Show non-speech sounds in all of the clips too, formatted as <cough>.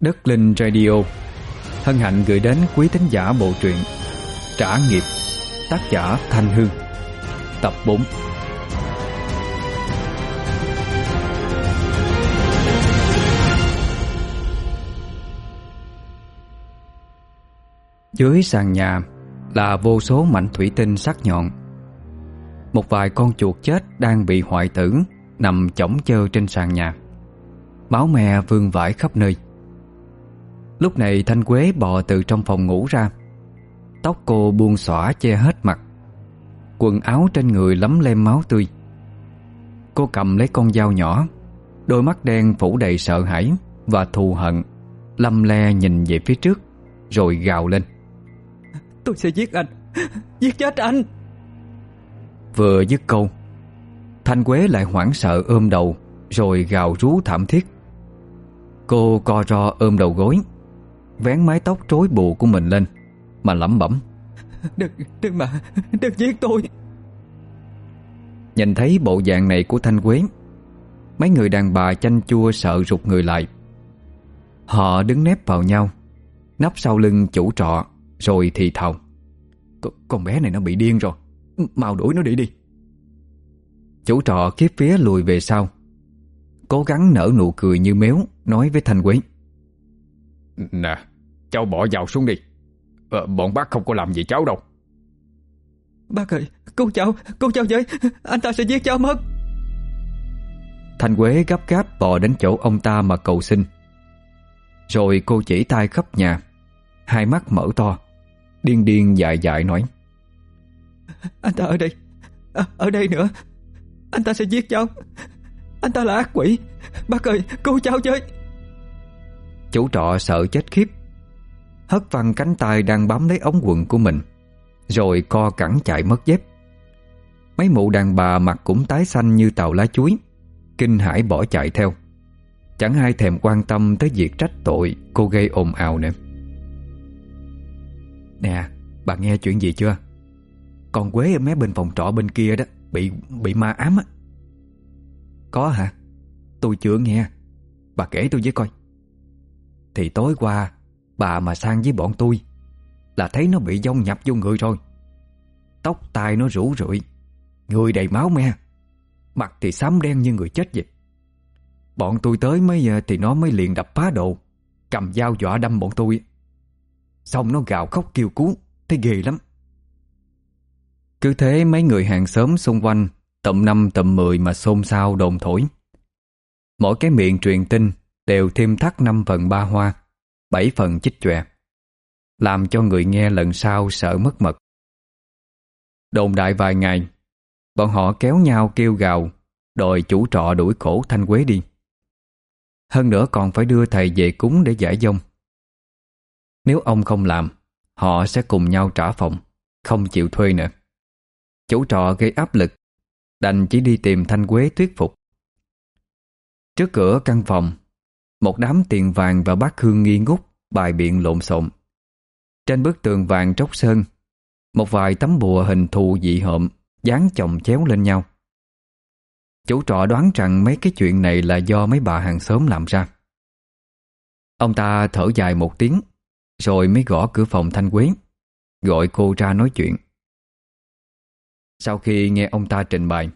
Đất Linh Radio. Hân hạnh gửi đến quý thính giả bộ truyện Trả nghiệp, Tác giả Thanh Hương. Tập 4 Dưới sàn nhà là vô số mảnh thủy tinh sắc nhọn. Một vài con chuột chết đang bị hoại tử Nằm chỏng chơ trên sàn nhà. Máu me vương vãi khắp nơi. Lúc này Thanh Quế bò từ trong phòng ngủ ra. Tóc cô buông xõa che hết mặt. Quần áo trên người lấm lem máu tươi. Cô cầm lấy con dao nhỏ Đôi mắt đen phủ đầy sợ hãi Và thù hận Lâm le nhìn về phía trước Rồi gào lên. Tôi sẽ giết anh. Giết chết anh. Vừa dứt câu Thanh Quế lại hoảng sợ ôm đầu Rồi gào rú thảm thiết. Cô co ro ôm đầu gối Vén mái tóc rối bù của mình lên Mà lẩm bẩm Đừng, đừng mà, đừng giết tôi. Nhìn thấy bộ dạng này của Thanh Quế Mấy người đàn bà chanh chua sợ rụt người lại. Họ đứng nép vào nhau Nắp sau lưng chủ trọ Rồi thì thào Con bé này nó bị điên rồi Mau đuổi nó đi đi. Chủ trọ kiếp phía lùi về sau Cố gắng nở nụ cười như méo Nói với Thanh Quế Nè Cháu bỏ vào xuống đi. Ờ, Bọn bác không có làm gì cháu đâu. Bác ơi Cứu cháu Cứu cháu với. Anh ta sẽ giết cháu mất. Thanh Quế gấp gáp bò đến chỗ ông ta mà cầu xin. Rồi cô chỉ tay khắp nhà. Hai mắt mở to. Điên điên dại dại nói. Anh ta ở đây. À, Ở đây nữa. Anh ta sẽ giết cháu. Anh ta là ác quỷ. Bác ơi cứu cháu với. Chủ trọ sợ chết khiếp Hất văng cánh tay đang bám lấy ống quần của mình, Rồi co cẳng chạy mất dép. Mấy mụ đàn bà mặt cũng tái xanh như tàu lá chuối, Kinh hãi bỏ chạy theo. Chẳng ai thèm quan tâm tới việc trách tội Cô gây ồn ào nữa. Nè, Bà nghe chuyện gì chưa? Con Quế ở mé bên phòng trọ bên kia đó, Bị bị ma ám á. Có hả? Tôi chưa nghe. Bà kể tôi với coi. Thì tối qua Bà mà sang với bọn tôi Là thấy nó bị dông nhập vô người rồi. Tóc tai nó rủ rượi, Người đầy máu me, Mặt thì xám đen như người chết vậy. Bọn tôi tới mới ờ, thì nó mới liền đập phá độ Cầm dao dọa đâm bọn tôi. Xong nó gào khóc kêu cứu, Thấy ghê lắm. Cứ thế mấy người hàng xóm xung quanh, Tầm năm, tầm mười mà xôn xao đồn thổi. Mỗi cái miệng truyền tin Đều thêm thắt năm phần ba hoa. Bảy phần chích chòe, Làm cho người nghe lần sau sợ mất mật. Đồn đại vài ngày, Bọn họ kéo nhau kêu gào, Đòi chủ trọ đuổi khổ Thanh Quế đi. Hơn nữa còn phải đưa thầy về cúng để giải dông. Nếu ông không làm, Họ sẽ cùng nhau trả phòng, Không chịu thuê nữa. Chủ trọ gây áp lực, Đành chỉ đi tìm Thanh Quế thuyết phục. Trước cửa căn phòng một đám tiền vàng và bát hương nghi ngút Bài biện lộn xộn Trên bức tường vàng tróc sơn Một vài tấm bùa hình thù dị hợm Dán chồng chéo lên nhau Chủ trọ đoán rằng mấy cái chuyện này là do mấy bà hàng xóm làm ra. Ông ta thở dài một tiếng, rồi mới gõ cửa phòng Thanh Quế, gọi cô ra nói chuyện. Sau khi nghe ông ta trình bày,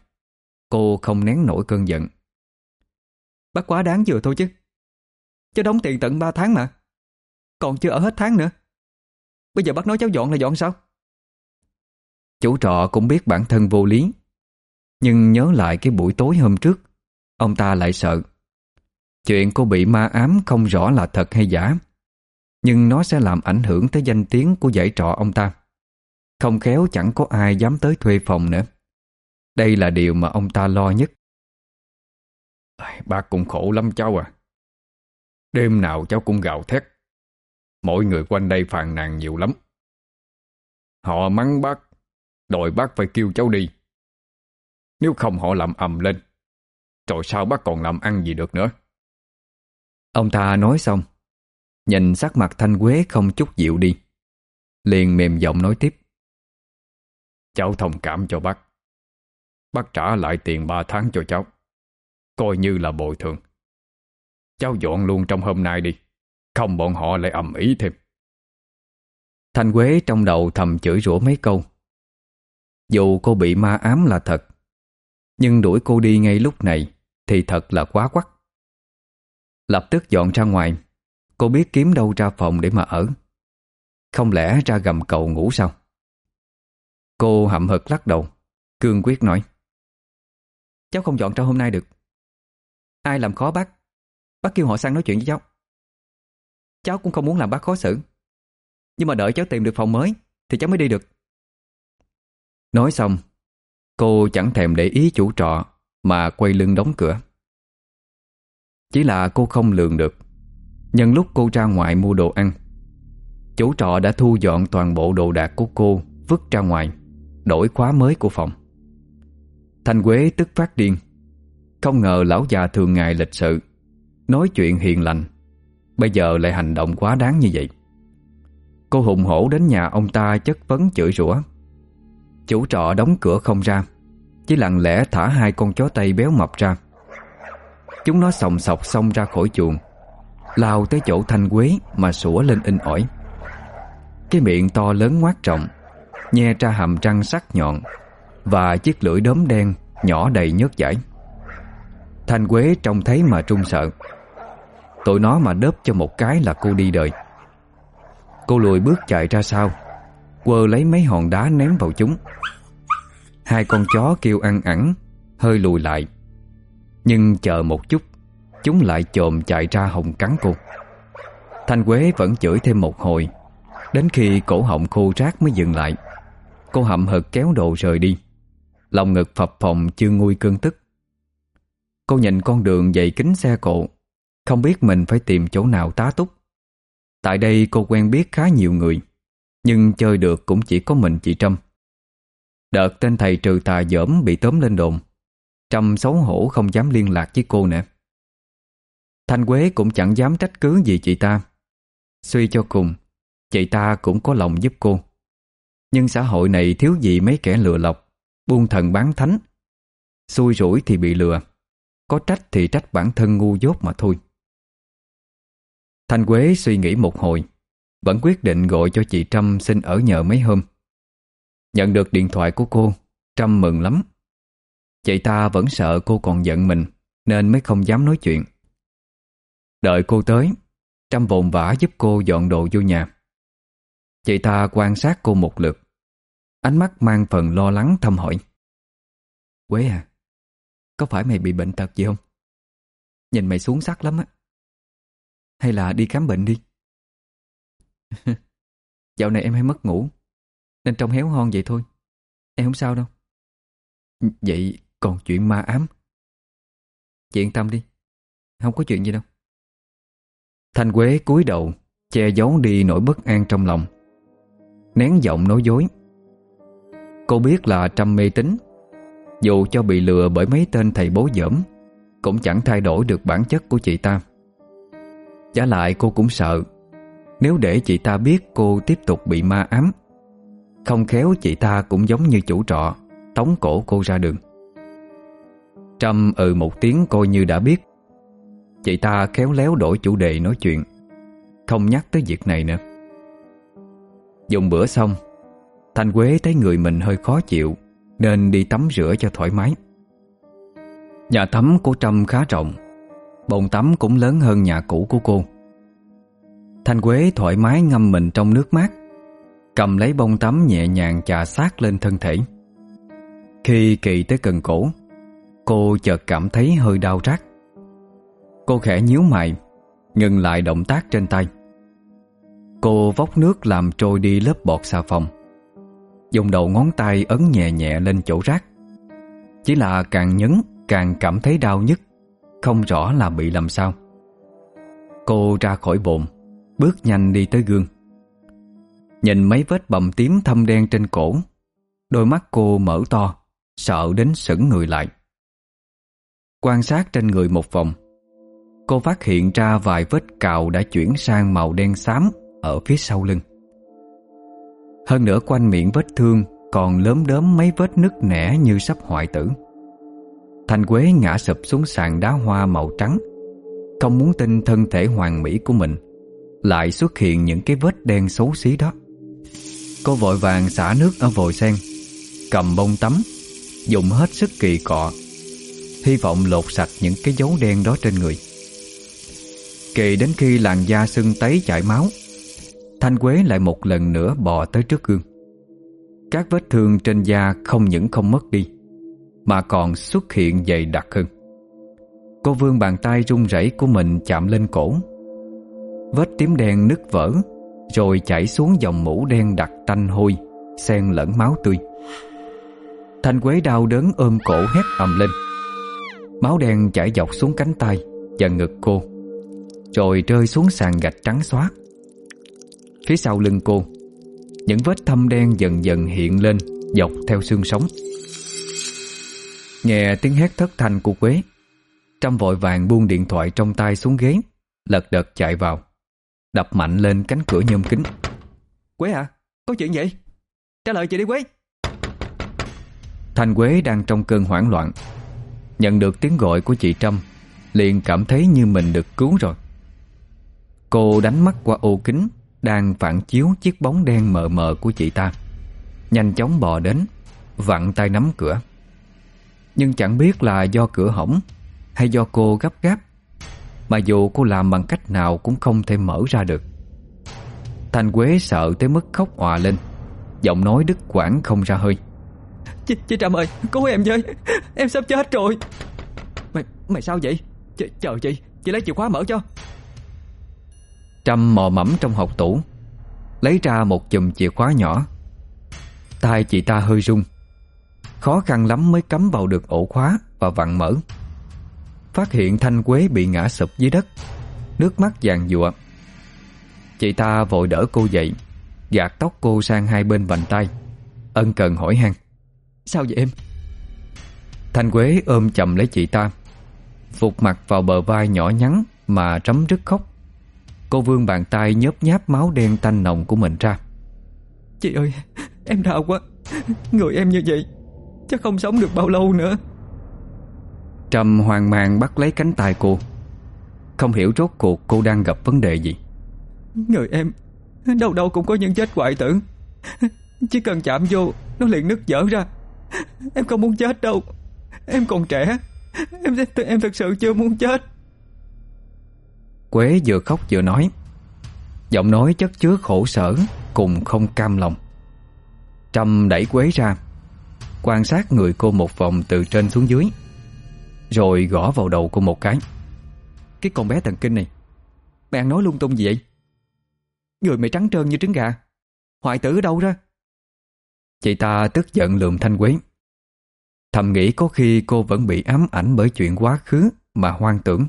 cô không nén nổi cơn giận. Bắt quá đáng vừa thôi chứ. Cháu đóng tiền tận 3 tháng mà. Còn chưa ở hết tháng nữa. Bây giờ bác nói cháu dọn là dọn sao? Chủ trọ cũng biết bản thân vô lý. Nhưng nhớ lại cái buổi tối hôm trước Ông ta lại sợ. Chuyện cô bị ma ám không rõ là thật hay giả. Nhưng nó sẽ làm ảnh hưởng tới danh tiếng của giải trọ ông ta. Không khéo chẳng có ai dám tới thuê phòng nữa. Đây là điều mà ông ta lo nhất. Bác cũng khổ lắm cháu à Đêm nào cháu cũng gào thét. Mỗi người quanh đây phàn nàn nhiều lắm. Họ mắng bác, Đòi bác phải kêu cháu đi. Nếu không họ làm ầm lên, Rồi sao bác còn làm ăn gì được nữa? Ông ta nói xong, Nhìn sắc mặt Thanh Quế không chút dịu đi, Liền mềm giọng nói tiếp. Cháu thông cảm cho bác. Bác trả lại tiền 3 tháng cho cháu, Coi như là bồi thường. Cháu dọn luôn trong hôm nay đi. Không bọn họ lại ầm ý thêm. Thanh Quế trong đầu thầm chửi rủa mấy câu. Dù cô bị ma ám là thật, Nhưng đuổi cô đi ngay lúc này Thì thật là quá quắc. Lập tức dọn ra ngoài. Cô biết kiếm đâu ra phòng để mà ở. Không lẽ ra gầm cầu ngủ sao? Cô hậm hực lắc đầu, Cương quyết nói. Cháu không dọn ra hôm nay được. Ai làm khó bác? Bác kêu họ sang nói chuyện với cháu. Cháu cũng không muốn làm bác khó xử. Nhưng mà đợi cháu tìm được phòng mới, Thì cháu mới đi được. Nói xong, Cô chẳng thèm để ý chủ trọ Mà quay lưng đóng cửa. Chỉ là cô không lường được. Nhân lúc cô ra ngoài mua đồ ăn, Chủ trọ đã thu dọn toàn bộ đồ đạc của cô, Vứt ra ngoài, Đổi khóa mới của phòng. Thanh Quế tức phát điên. Không ngờ lão già thường ngày lịch sự Nói chuyện hiền lành. Bây giờ lại hành động quá đáng như vậy. Cô hùng hổ đến nhà ông ta chất vấn chửi rủa. Chủ trọ đóng cửa không ra, Chỉ lặng lẽ thả hai con chó tây béo mập ra. Chúng nó sòng sọc xông ra khỏi chuồng, Lao tới chỗ thanh quế Mà sủa lên in ỏi. Cái miệng to lớn ngoát trọng, Nhe ra hàm răng sắc nhọn Và chiếc lưỡi đốm đen Nhỏ đầy nhớt giải Thanh quế trông thấy mà trung sợ. Tụi nó mà đớp cho một cái là cô đi đời. Cô lùi bước chạy ra sau Quơ lấy mấy hòn đá ném vào chúng. Hai con chó kêu ăn ẳng Hơi lùi lại. Nhưng chờ một chút, Chúng lại chồm chạy ra hồng cắn cô. Thanh Quế vẫn chửi thêm một hồi, Đến khi cổ họng khô rác mới dừng lại. Cô hậm hực kéo đồ rời đi. Lòng ngực phập phồng chưa nguôi cơn tức. Cô nhìn con đường dày kính xe cộ không biết mình phải tìm chỗ nào tá túc. Tại đây cô quen biết khá nhiều người, Nhưng chơi được cũng chỉ có mình chị Trâm. Đợt tên thầy trừ tà dởm bị tóm lên đồn, Trâm xấu hổ không dám liên lạc với cô nữa. Thanh Quế cũng chẳng dám trách cứ gì chị ta. Suy cho cùng, Chị ta cũng có lòng giúp cô. Nhưng xã hội này thiếu gì mấy kẻ lừa lọc, Buôn thần bán thánh. Xui rủi thì bị lừa, Có trách thì trách bản thân ngu dốt mà thôi. Thanh Quế suy nghĩ một hồi, Vẫn quyết định gọi cho chị Trâm xin ở nhờ mấy hôm. Nhận được điện thoại của cô, Trâm mừng lắm. Chị ta vẫn sợ cô còn giận mình, Nên mới không dám nói chuyện. Đợi cô tới, Trâm vồn vã giúp cô dọn đồ vô nhà. Chị ta quan sát cô một lượt, Ánh mắt mang phần lo lắng thăm hỏi. Quế à Có phải mày bị bệnh tật gì không? Nhìn mày xuống sắc lắm á. Hay là đi khám bệnh đi? <laughs> Dạo này em hay mất ngủ, Nên trông héo hon vậy thôi. Em không sao đâu. Vậy còn chuyện ma ám? Chị yên tâm đi, Không có chuyện gì đâu. Thanh Quế cúi đầu, Che giấu đi nỗi bất an trong lòng. Nén giọng nói dối. Cô biết là Trâm mê tín, Dù cho bị lừa bởi mấy tên thầy bố dởm, Cũng chẳng thay đổi được bản chất của chị ta. Giả lại cô cũng sợ. Nếu để chị ta biết cô tiếp tục bị ma ám, Không khéo chị ta cũng giống như chủ trọ, Tống cổ cô ra đường. Trâm ừ một tiếng coi như đã biết. Chị ta khéo léo đổi chủ đề nói chuyện, Không nhắc tới việc này nữa. Dùng bữa xong, Thanh Quế thấy người mình hơi khó chịu, Nên đi tắm rửa cho thoải mái. Nhà tắm của Trâm khá rộng, Bồn tắm cũng lớn hơn nhà cũ của cô. Thanh Quế thoải mái ngâm mình trong nước mát. Cầm lấy bông tắm nhẹ nhàng chà sát lên thân thể. Khi kỳ tới cần cổ Cô chợt cảm thấy hơi đau rát. Cô khẽ nhíu mày Ngừng lại động tác trên tay. Cô vóc nước làm trôi đi lớp bọt xà phòng. Dùng đầu ngón tay ấn nhẹ nhẹ lên chỗ rác. Chỉ là càng nhấn càng cảm thấy đau nhất, Không rõ là bị làm sao. Cô ra khỏi bồn. Bước nhanh đi tới gương Nhìn mấy vết bầm tím thâm đen trên cổ Đôi mắt cô mở to Sợ đến sững người lại Quan sát trên người một vòng Cô phát hiện ra vài vết cào đã chuyển sang màu đen xám ở phía sau lưng. Hơn nữa quanh miệng vết thương còn lớm đớm mấy vết nứt nẻ như sắp hoại tử. Thành Quế ngã sụp xuống sàn đá hoa màu trắng, không muốn tin thân thể hoàng mỹ của mình lại xuất hiện những cái vết đen xấu xí đó. Cô vội vàng xả nước ở vòi sen, Cầm bông tắm, Dùng hết sức kỳ cọ, Hy vọng lột sạch những cái dấu đen đó trên người. Kỳ đến khi làn da sưng tấy chảy máu, Thanh Quế lại một lần nữa bò tới trước gương. Các vết thương trên da không những không mất đi, Mà còn xuất hiện dày đặc hơn. Cô vương bàn tay run rẩy của mình chạm lên cổ Vết tím đen nứt vỡ, Rồi chảy xuống dòng mũ đen đặc tanh hôi, Xen lẫn máu tươi. Thanh Quế đau đớn ôm cổ hét ầm lên. Máu đen chảy dọc xuống cánh tay Và ngực cô, Rồi rơi xuống sàn gạch trắng xóa. Phía sau lưng cô, Những vết thâm đen dần dần hiện lên, Dọc theo xương sống. Nghe tiếng hét thất thanh của Quế, Trâm vội vàng buông điện thoại trong tay xuống ghế, Lật đật chạy vào. Đập mạnh lên cánh cửa nhôm kính. Quế à, có chuyện gì? Trả lời chị đi Quế. Thanh Quế đang trong cơn hoảng loạn. Nhận được tiếng gọi của chị Trâm Liền cảm thấy như mình được cứu rồi. Cô đánh mắt qua ô kính Đang phản chiếu chiếc bóng đen mờ mờ của chị ta. Nhanh chóng bò đến Vặn tay nắm cửa. Nhưng chẳng biết là do cửa hỏng Hay do cô gấp gáp Mà dù cô làm bằng cách nào Cũng không thể mở ra được. Thanh Quế sợ tới mức khóc òa lên. Giọng nói đứt quãng không ra hơi. Chị, chị Trâm ơi Cứu em với Em sắp chết rồi. Mày mày sao vậy? Ch Chờ chị Chị lấy chìa khóa mở cho. Trâm mò mẫm trong hộp tủ Lấy ra một chùm chìa khóa nhỏ. Tay chị ta hơi rung. Khó khăn lắm mới cắm vào được ổ khóa Và vặn mở Phát hiện thanh quế bị ngã sụp dưới đất. Nước mắt vàng dụa Chị ta vội đỡ cô dậy Gạt tóc cô sang hai bên vành tay Ân cần hỏi han. Sao vậy em? Thanh Quế ôm chầm lấy chị ta Phục mặt vào bờ vai nhỏ nhắn Mà rấm rứt khóc. Cô vương bàn tay nhớp nháp máu đen tanh nồng của mình ra. Chị ơi Em đau quá. Người em như vậy Chắc không sống được bao lâu nữa Trầm hoang mang bắt lấy cánh tay cô. Không hiểu rốt cuộc cô đang gặp vấn đề gì. Người em Đâu đâu cũng có nhân chết hoại tử. Chỉ cần chạm vô Nó liền nứt dở ra. Em không muốn chết đâu. Em còn trẻ. Em em thật sự chưa muốn chết. Quế vừa khóc vừa nói. Giọng nói chất chứa khổ sở Cùng không cam lòng. Trâm đẩy Quế ra Quan sát người cô một vòng từ trên xuống dưới rồi gõ vào đầu cô một cái Cái con bé thần kinh này Mày ăn nói lung tung gì vậy Người mày trắng trơn như trứng gà Hoại tử ở đâu ra Chị ta tức giận lườm Thanh Quế Thầm nghĩ có khi cô vẫn bị ám ảnh bởi chuyện quá khứ mà hoang tưởng.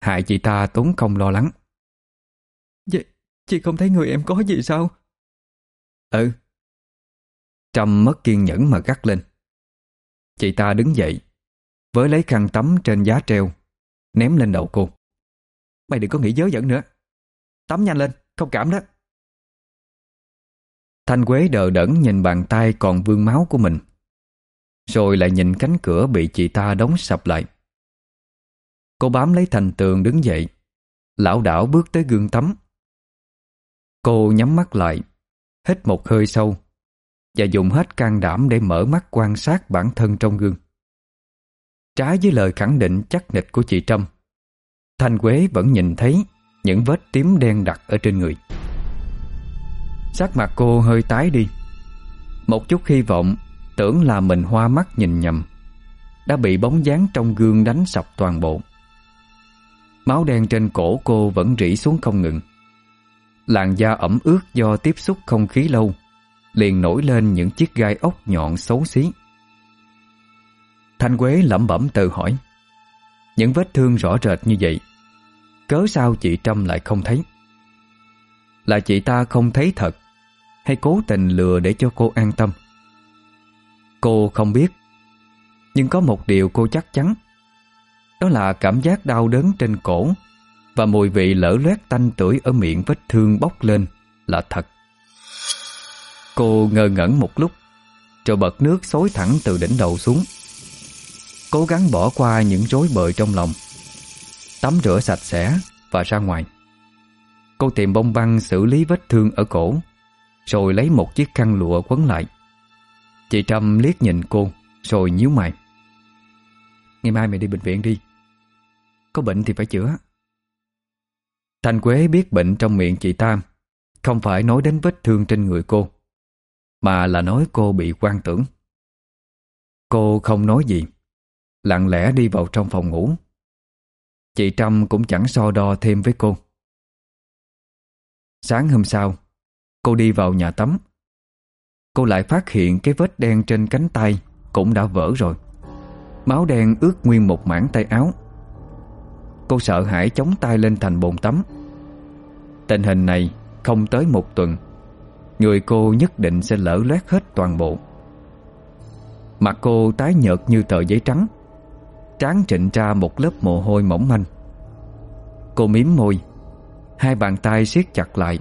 Hại chị ta tốn công lo lắng. Vậy, chị không thấy người em có gì sao? Ừ. Trâm mất kiên nhẫn mà gắt lên. Chị ta đứng dậy, với lấy khăn tắm trên giá treo, ném lên đầu cô. Mày đừng có nghĩ dớ dẫn nữa. Tắm nhanh lên, không cảm đó. Thanh Quế đờ đẫn nhìn bàn tay còn vương máu của mình. Rồi lại nhìn cánh cửa bị chị ta đóng sập lại Cô bám lấy thành tường đứng dậy Lão đảo bước tới gương tắm Cô nhắm mắt lại Hít một hơi sâu Và dùng hết can đảm để mở mắt quan sát bản thân trong gương Trái với lời khẳng định chắc nịch của chị Trâm, Thanh Quế vẫn nhìn thấy Những vết tím đen đặc ở trên người. Sắc mặt cô hơi tái đi. Một chút hy vọng, Tưởng là mình hoa mắt nhìn nhầm, Đã bị bóng dáng trong gương đánh sập toàn bộ. Máu đen trên cổ cô vẫn rỉ xuống không ngừng. Làn da ẩm ướt do tiếp xúc không khí lâu, Liền nổi lên những chiếc gai ốc nhọn xấu xí. Thanh Quế lẩm bẩm tự hỏi. Những vết thương rõ rệt như vậy, Cớ sao chị Trâm lại không thấy? Là chị ta không thấy thật, Hay cố tình lừa để cho cô an tâm? Cô không biết, Nhưng có một điều cô chắc chắn. Đó là cảm giác đau đớn trên cổ Và mùi vị lở loét tanh tưởi ở miệng vết thương bốc lên là thật. Cô ngơ ngẩn một lúc, Rồi bật nước xối thẳng từ đỉnh đầu xuống. Cố gắng bỏ qua những rối bời trong lòng. Tắm rửa sạch sẽ và ra ngoài. Cô tìm bông băng xử lý vết thương ở cổ, Rồi lấy một chiếc khăn lụa quấn lại. Chị Trâm liếc nhìn cô, Rồi nhíu mày. Ngày mai mày đi bệnh viện đi. Có bệnh thì phải chữa. Thanh Quế biết bệnh trong miệng chị Tam Không phải nói đến vết thương trên người cô, Mà là nói cô bị quan tưởng. Cô không nói gì. Lặng lẽ đi vào trong phòng ngủ. Chị Trâm cũng chẳng so đo thêm với cô. Sáng hôm sau, Cô đi vào nhà tắm. Cô lại phát hiện cái vết đen trên cánh tay Cũng đã vỡ rồi. Máu đen ướt nguyên một mảng tay áo. Cô sợ hãi chống tay lên thành bồn tắm. Tình hình này không tới một tuần, Người cô nhất định sẽ lỡ loét hết toàn bộ. Mặt cô tái nhợt như tờ giấy trắng. Trán trịnh ra một lớp mồ hôi mỏng manh. Cô miếm môi, Hai bàn tay siết chặt lại,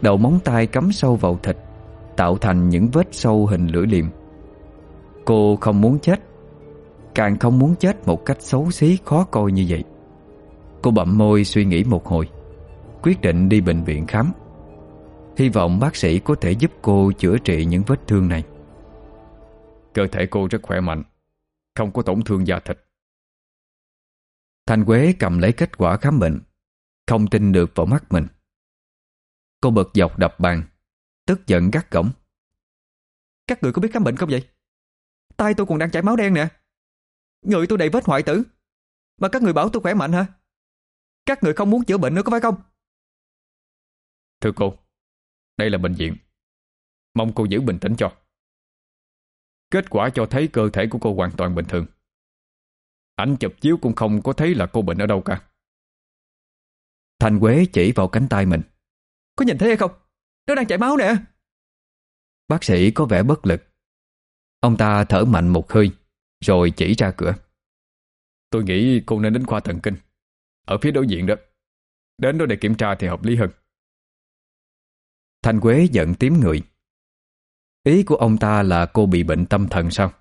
Đầu móng tay cắm sâu vào thịt, Tạo thành những vết sâu hình lưỡi liềm. Cô không muốn chết, Càng không muốn chết một cách xấu xí khó coi như vậy. Cô bậm môi suy nghĩ một hồi, Quyết định đi bệnh viện khám. Hy vọng bác sĩ có thể giúp cô chữa trị những vết thương này. Cơ thể cô rất khỏe mạnh. Không có tổn thương da thịt. Thanh Quế cầm lấy kết quả khám bệnh Không tin được vào mắt mình. Cô bật dọc đập bàn Tức giận gắt gỏng. Các người có biết khám bệnh không vậy? tay tôi còn đang chảy máu đen nè. Người tôi đầy vết hoại tử. Mà các người bảo tôi khỏe mạnh hả? Các người không muốn chữa bệnh nữa có phải không? Thưa cô Đây là bệnh viện. Mong cô giữ bình tĩnh cho Kết quả cho thấy cơ thể của cô hoàn toàn bình thường. Ảnh chụp chiếu cũng không có thấy là cô bệnh ở đâu cả. Thành Quế chỉ vào cánh tay mình. Có nhìn thấy hay không? Nó đang chảy máu nè. Bác sĩ có vẻ bất lực. Ông ta thở mạnh một hơi, Rồi chỉ ra cửa. Tôi nghĩ cô nên đến khoa thần kinh. Ở phía đối diện đó. Đến đó để kiểm tra thì hợp lý hơn. Thanh Quế giận tím người. Ý của ông ta là cô bị bệnh tâm thần sao?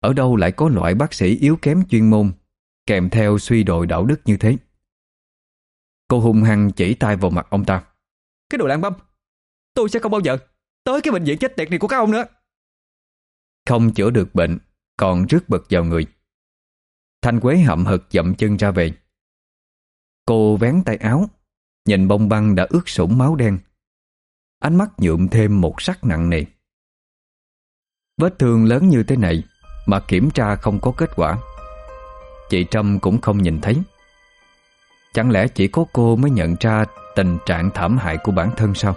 Ở đâu lại có loại bác sĩ yếu kém chuyên môn kèm theo suy đồi đạo đức như thế? Cô hung hăng chỉ tay vào mặt ông ta. Cái đồ lang băm, tôi sẽ không bao giờ tới cái bệnh viện chết tiệt này của các ông nữa. Không chữa được bệnh, còn rước bật vào người. Thanh Quế hậm hực dậm chân ra về. Cô vén tay áo, nhìn bông băng đã ướt sũng máu đen Ánh mắt nhuộm thêm một sắc nặng nề. Vết thương lớn như thế này Mà kiểm tra không có kết quả. Chị Trâm cũng không nhìn thấy. Chẳng lẽ chỉ có cô mới nhận ra Tình trạng thảm hại của bản thân sao?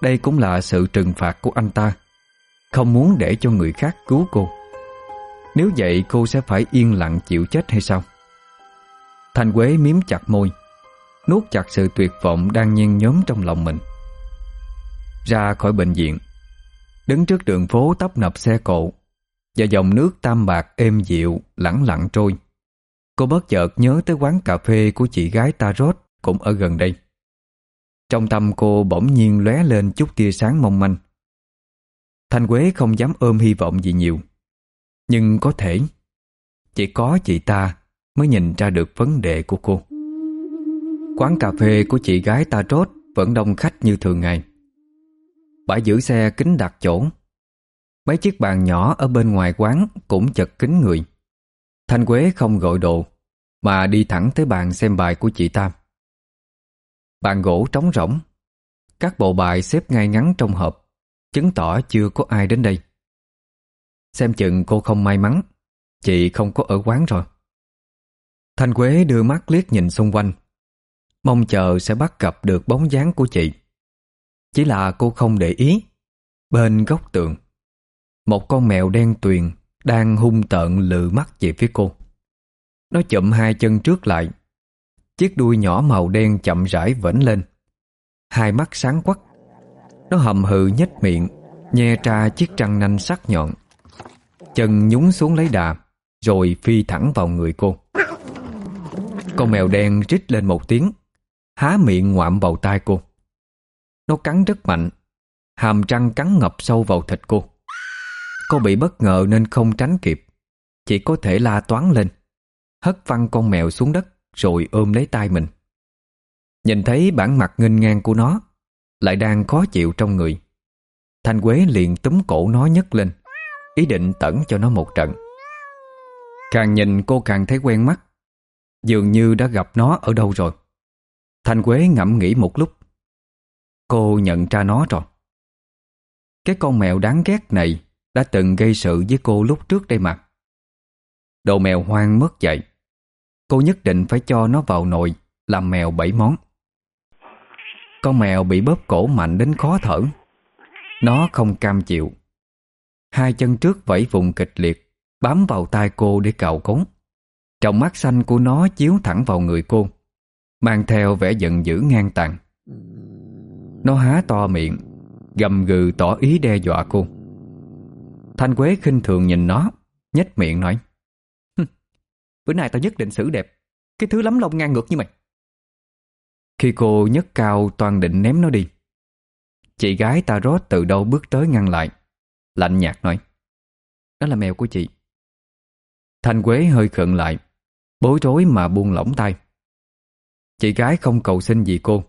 Đây cũng là sự trừng phạt của anh ta, Không muốn để cho người khác cứu cô. Nếu vậy cô sẽ phải yên lặng chịu chết hay sao? Thanh Quế miếm chặt môi, Nuốt chặt sự tuyệt vọng đang nhen nhóm trong lòng mình ra khỏi bệnh viện. Đứng trước đường phố tấp nập xe cộ, Và dòng nước tam bạc êm dịu, lẳng lặng trôi. Cô bất chợt nhớ tới quán cà phê của chị gái Tarot cũng ở gần đây. Trong tâm cô bỗng nhiên lóe lên chút tia sáng mong manh. Thanh Quế không dám ôm hy vọng gì nhiều. Nhưng có thể, Chỉ có chị ta mới nhìn ra được vấn đề của cô. Quán cà phê của chị gái Tarot vẫn đông khách như thường ngày. Bãi giữ xe kính đặt chỗ. Mấy chiếc bàn nhỏ ở bên ngoài quán Cũng chật kín người. Thanh Quế không gọi đồ, Mà đi thẳng tới bàn xem bài của chị Tam Bàn gỗ trống rỗng, Các bộ bài xếp ngay ngắn trong hộp, Chứng tỏ chưa có ai đến đây. Xem chừng cô không may mắn, Chị không có ở quán rồi. Thanh Quế đưa mắt liếc nhìn xung quanh, Mong chờ sẽ bắt gặp được bóng dáng của chị chỉ là cô không để ý. Bên góc tường, Một con mèo đen tuyền Đang hung tợn lự mắt về phía cô. Nó chậm hai chân trước lại. Chiếc đuôi nhỏ màu đen chậm rãi vẫn lên. Hai mắt sáng quắc. Nó hầm hừ nhếch miệng, Nhe ra chiếc răng nanh sắc nhọn. Chân nhúng xuống lấy đà, Rồi phi thẳng vào người cô. Con mèo đen rít lên một tiếng, Há miệng ngoạm vào tai cô nó cắn rất mạnh. Hàm răng cắn ngập sâu vào thịt cô. Cô bị bất ngờ nên không tránh kịp. Chỉ có thể la toán lên. Hất văng con mèo xuống đất, Rồi ôm lấy tay mình. Nhìn thấy bản mặt nghênh ngang của nó, Lại đang khó chịu trong người. Thanh Quế liền túm cổ nó nhấc lên, Ý định tẩn cho nó một trận. Càng nhìn cô càng thấy quen mắt. Dường như đã gặp nó ở đâu rồi. Thanh Quế ngẫm nghĩ một lúc Cô nhận ra nó rồi. Cái con mèo đáng ghét này Đã từng gây sự với cô lúc trước đây mà. Đồ mèo hoang mất dậy. Cô nhất định phải cho nó vào nồi Làm mèo bảy món. Con mèo bị bóp cổ mạnh đến khó thở. Nó không cam chịu. Hai chân trước vẫy vùng kịch liệt, Bám vào tai cô để cào cống Trong mắt xanh của nó chiếu thẳng vào người cô, Mang theo vẻ giận dữ ngang tàn. Nó há to miệng, Gầm gừ tỏ ý đe dọa cô. Thanh Quế khinh thường nhìn nó, nhếch miệng nói Bữa nay tao nhất định xử đẹp. Cái thứ lắm lông ngang ngược như mày. Khi cô nhấc cao toàn định ném nó đi, Chị gái ta rót từ đâu bước tới ngăn lại, Lạnh nhạt nói, Đó là mèo của chị. Thanh Quế hơi khựng lại, Bối rối mà buông lỏng tay. Chị gái không cầu xin gì cô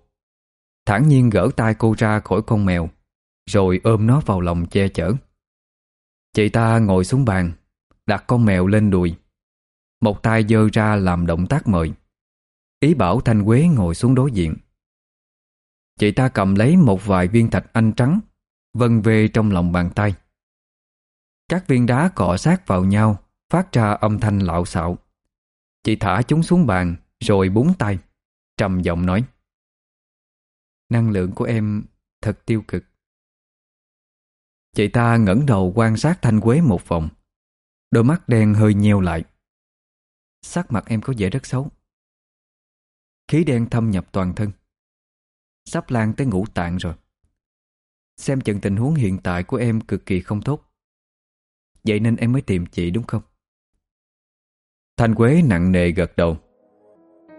thản nhiên gỡ tay cô ra khỏi con mèo, Rồi ôm nó vào lòng che chở. Chị ta ngồi xuống bàn, Đặt con mèo lên đùi. Một tay giơ ra làm động tác mời. Ý bảo Thanh Quế ngồi xuống đối diện. Chị ta cầm lấy một vài viên thạch anh trắng, Vân về trong lòng bàn tay. Các viên đá cọ sát vào nhau, Phát ra âm thanh lạo xạo. Chị thả chúng xuống bàn, Rồi búng tay, Trầm giọng nói. Năng lượng của em thật tiêu cực. Chị ta ngẩng đầu quan sát Thanh Quế một vòng. Đôi mắt đen hơi nheo lại. Sắc mặt em có vẻ rất xấu. Khí đen thâm nhập toàn thân. Sắp lan tới ngũ tạng rồi. Xem chừng tình huống hiện tại của em cực kỳ không tốt. Vậy nên em mới tìm chị, đúng không? Thanh Quế nặng nề gật đầu.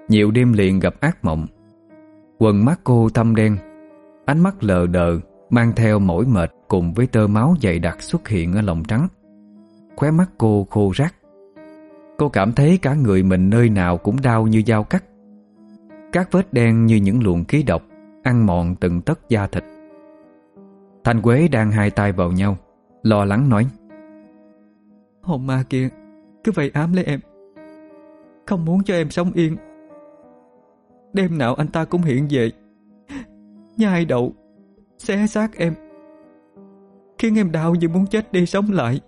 Nhiều đêm liền gặp ác mộng. Quần mắt cô thâm đen, Ánh mắt lờ đờ, Mang theo mỏi mệt cùng với tơ máu dày đặc xuất hiện ở lòng trắng. Khóe mắt cô khô rác Cô cảm thấy cả người mình nơi nào cũng đau như dao cắt. Các vết đen như những luồng khí độc Ăn mòn từng tấc da thịt. Thanh Quế đang hai tay vào nhau, Lo lắng nói, Hồn ma kia, Cứ vậy ám lấy em. Không muốn cho em sống yên. Đêm nào anh ta cũng hiện về. Nhai đậu? Xé xác em. Khiến em đau như muốn chết đi sống lại.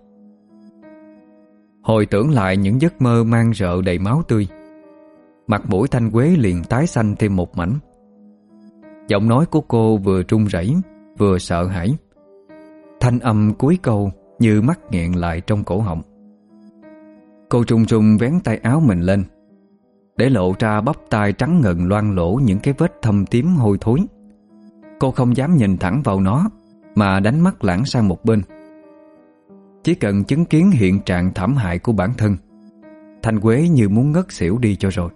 Hồi tưởng lại những giấc mơ mang rợ đầy máu tươi, Mặt mũi thanh quế liền tái xanh thêm một mảnh. Giọng nói của cô vừa trung rẩy, Vừa sợ hãi. Thanh âm cuối câu Như mắc nghẹn lại trong cổ họng. Cô trùng trùng vén tay áo mình lên để lộ ra bắp tay trắng ngần loang lỗ Những cái vết thâm tím hôi thối. Cô không dám nhìn thẳng vào nó Mà đánh mắt lãng sang một bên. Chỉ cần chứng kiến hiện trạng thảm hại của bản thân Thanh Quế như muốn ngất xỉu đi cho rồi.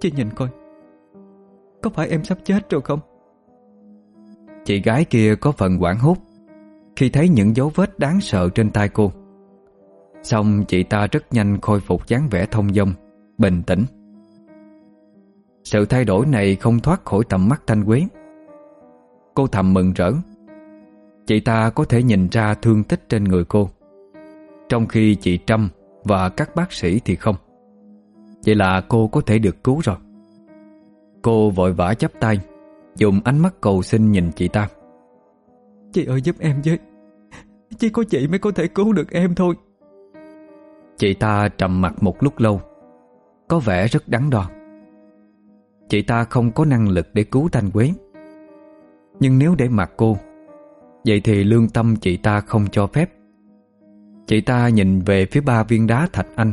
Chị nhìn coi Có phải em sắp chết rồi không? Chị gái kia có phần quảng hốt Khi thấy những dấu vết đáng sợ trên tay cô. Xong chị ta rất nhanh khôi phục dáng vẻ thông dong Bình tĩnh. Sự thay đổi này không thoát khỏi tầm mắt Thanh Quế. Cô thầm mừng rỡ. Chị ta có thể nhìn ra thương tích trên người cô Trong khi chị Trâm và các bác sĩ thì không. Vậy là cô có thể được cứu rồi. Cô vội vã chắp tay Dùng ánh mắt cầu xin nhìn chị ta. Chị ơi giúp em với. Chỉ có chị mới có thể cứu được em thôi. Chị ta trầm mặt một lúc lâu có vẻ rất đắn đo. Chị ta không có năng lực để cứu Thanh Quế. Nhưng nếu để mặc cô, Vậy thì lương tâm chị ta không cho phép. Chị ta nhìn về phía ba viên đá thạch anh,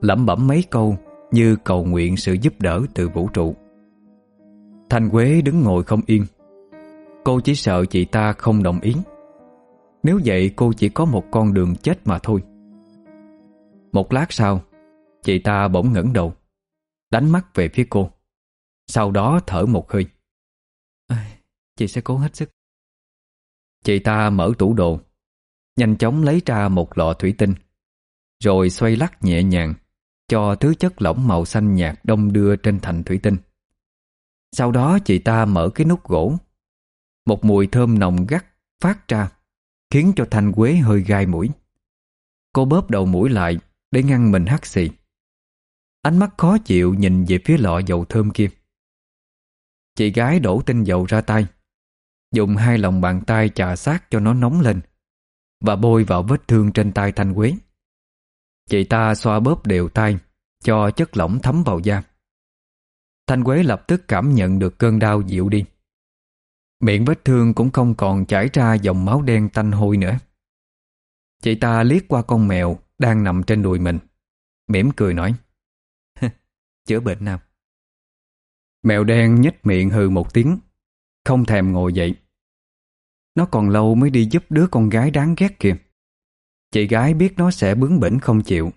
Lẩm bẩm mấy câu Như cầu nguyện sự giúp đỡ từ vũ trụ. Thanh Quế đứng ngồi không yên. Cô chỉ sợ chị ta không đồng ý. Nếu vậy cô chỉ có một con đường chết mà thôi. Một lát sau Chị ta bỗng ngẩng đầu Đánh mắt về phía cô. Sau đó thở một hơi. À, Chị sẽ cố hết sức. Chị ta mở tủ đồ Nhanh chóng lấy ra một lọ thủy tinh Rồi xoay lắc nhẹ nhàng Cho thứ chất lỏng màu xanh nhạt đông đưa trên thành thủy tinh. Sau đó chị ta mở cái nút gỗ. Một mùi thơm nồng gắt phát ra Khiến cho Thanh Quế hơi gai mũi. Cô bóp đầu mũi lại Để ngăn mình hắt xì Ánh mắt khó chịu nhìn về phía lọ dầu thơm kia. Chị gái đổ tinh dầu ra tay. Dùng hai lòng bàn tay chà sát cho nó nóng lên Và bôi vào vết thương trên tay Thanh Quế. Chị ta xoa bóp đều tay, Cho chất lỏng thấm vào da. Thanh Quế lập tức cảm nhận được cơn đau dịu đi. Miệng vết thương cũng không còn chảy ra dòng máu đen tanh hôi nữa. Chị ta liếc qua con mèo đang nằm trên đùi mình, mỉm cười nói. Chữa bệnh nào? Mèo đen nhếch miệng hừ một tiếng, Không thèm ngồi dậy. Nó còn lâu mới đi giúp đứa con gái đáng ghét kìa. Chị gái biết nó sẽ bướng bỉnh không chịu.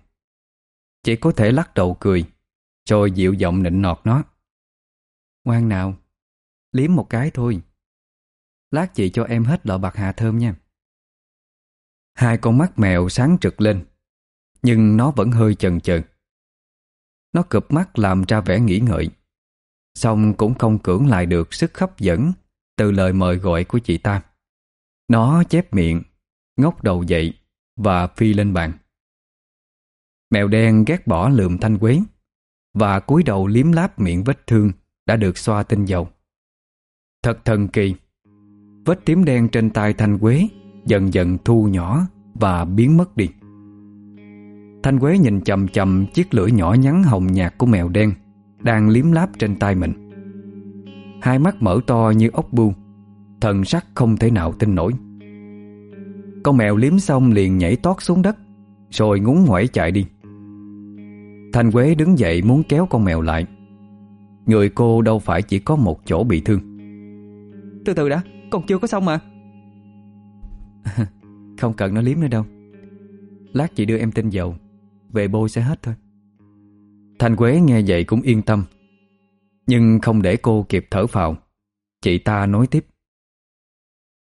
Chỉ có thể lắc đầu cười, Rồi dịu giọng nịnh nọt nó. Ngoan nào, Liếm một cái thôi. Lát chị cho em hết lọ bạc hà thơm nha. Hai con mắt mèo sáng trực lên, Nhưng nó vẫn hơi chần chừ. Nó cụp mắt làm ra vẻ nghĩ ngợi. Xong cũng không cưỡng lại được sức hấp dẫn Từ lời mời gọi của chị ta. Nó chép miệng, Ngóc đầu dậy Và phi lên bàn. Mèo đen ghét bỏ lườm thanh quế Và cúi đầu liếm láp miệng vết thương Đã được xoa tinh dầu. Thật thần kỳ, Vết tím đen trên tay thanh quế Dần dần thu nhỏ Và biến mất đi. Thanh quế nhìn chầm chầm Chiếc lưỡi nhỏ nhắn hồng nhạt của mèo đen đang liếm láp trên tay mình. Hai mắt mở to như ốc bu Thần sắc không thể nào tin nổi. Con mèo liếm xong liền nhảy tót xuống đất Rồi ngúng ngoẩy chạy đi. Thanh Quế đứng dậy muốn kéo con mèo lại. Người cô đâu phải chỉ có một chỗ bị thương. Từ từ đã, còn chưa có xong mà. <laughs> Không cần nó liếm nữa đâu. Lát chị đưa em tinh dầu về bôi sẽ hết thôi. Thanh Quế nghe vậy cũng yên tâm, Nhưng không để cô kịp thở phào. Chị ta nói tiếp,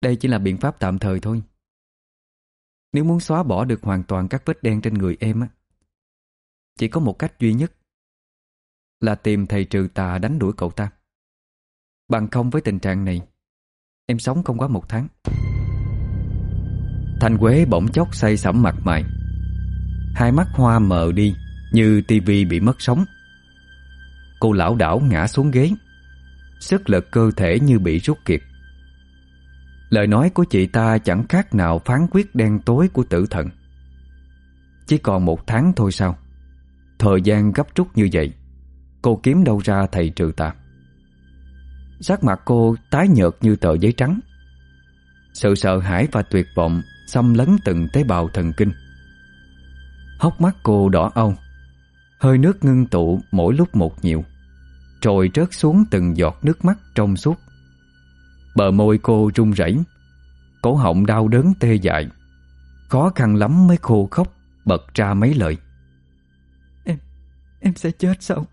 Đây chỉ là biện pháp tạm thời thôi. Nếu muốn xóa bỏ được hoàn toàn các vết đen trên người em á, Chỉ có một cách duy nhất Là tìm thầy trừ tà đánh đuổi cậu ta. Bằng không với tình trạng này, Em sống không quá một tháng. Thanh Quế bỗng chốc say sẩm mặt mày. Hai mắt hoa mờ đi, như tivi bị mất sóng. Cô lão đảo ngã xuống ghế. Sức lực cơ thể như bị rút kiệt Lời nói của chị ta chẳng khác nào phán quyết đen tối của tử thần. Chỉ còn một tháng thôi sao? Thời gian gấp rút như vậy, Cô kiếm đâu ra thầy trừ tà Sắc mặt cô tái nhợt như tờ giấy trắng. Sự sợ hãi và tuyệt vọng Xâm lấn từng tế bào thần kinh. Hốc mắt cô đỏ âu. Hơi nước ngưng tụ mỗi lúc một nhiều Rồi rớt xuống từng giọt nước mắt trong suốt. Bờ môi cô run rẩy Cổ họng đau đớn tê dại Khó khăn lắm mới khô khóc Bật ra mấy lời. Em, em sẽ chết sao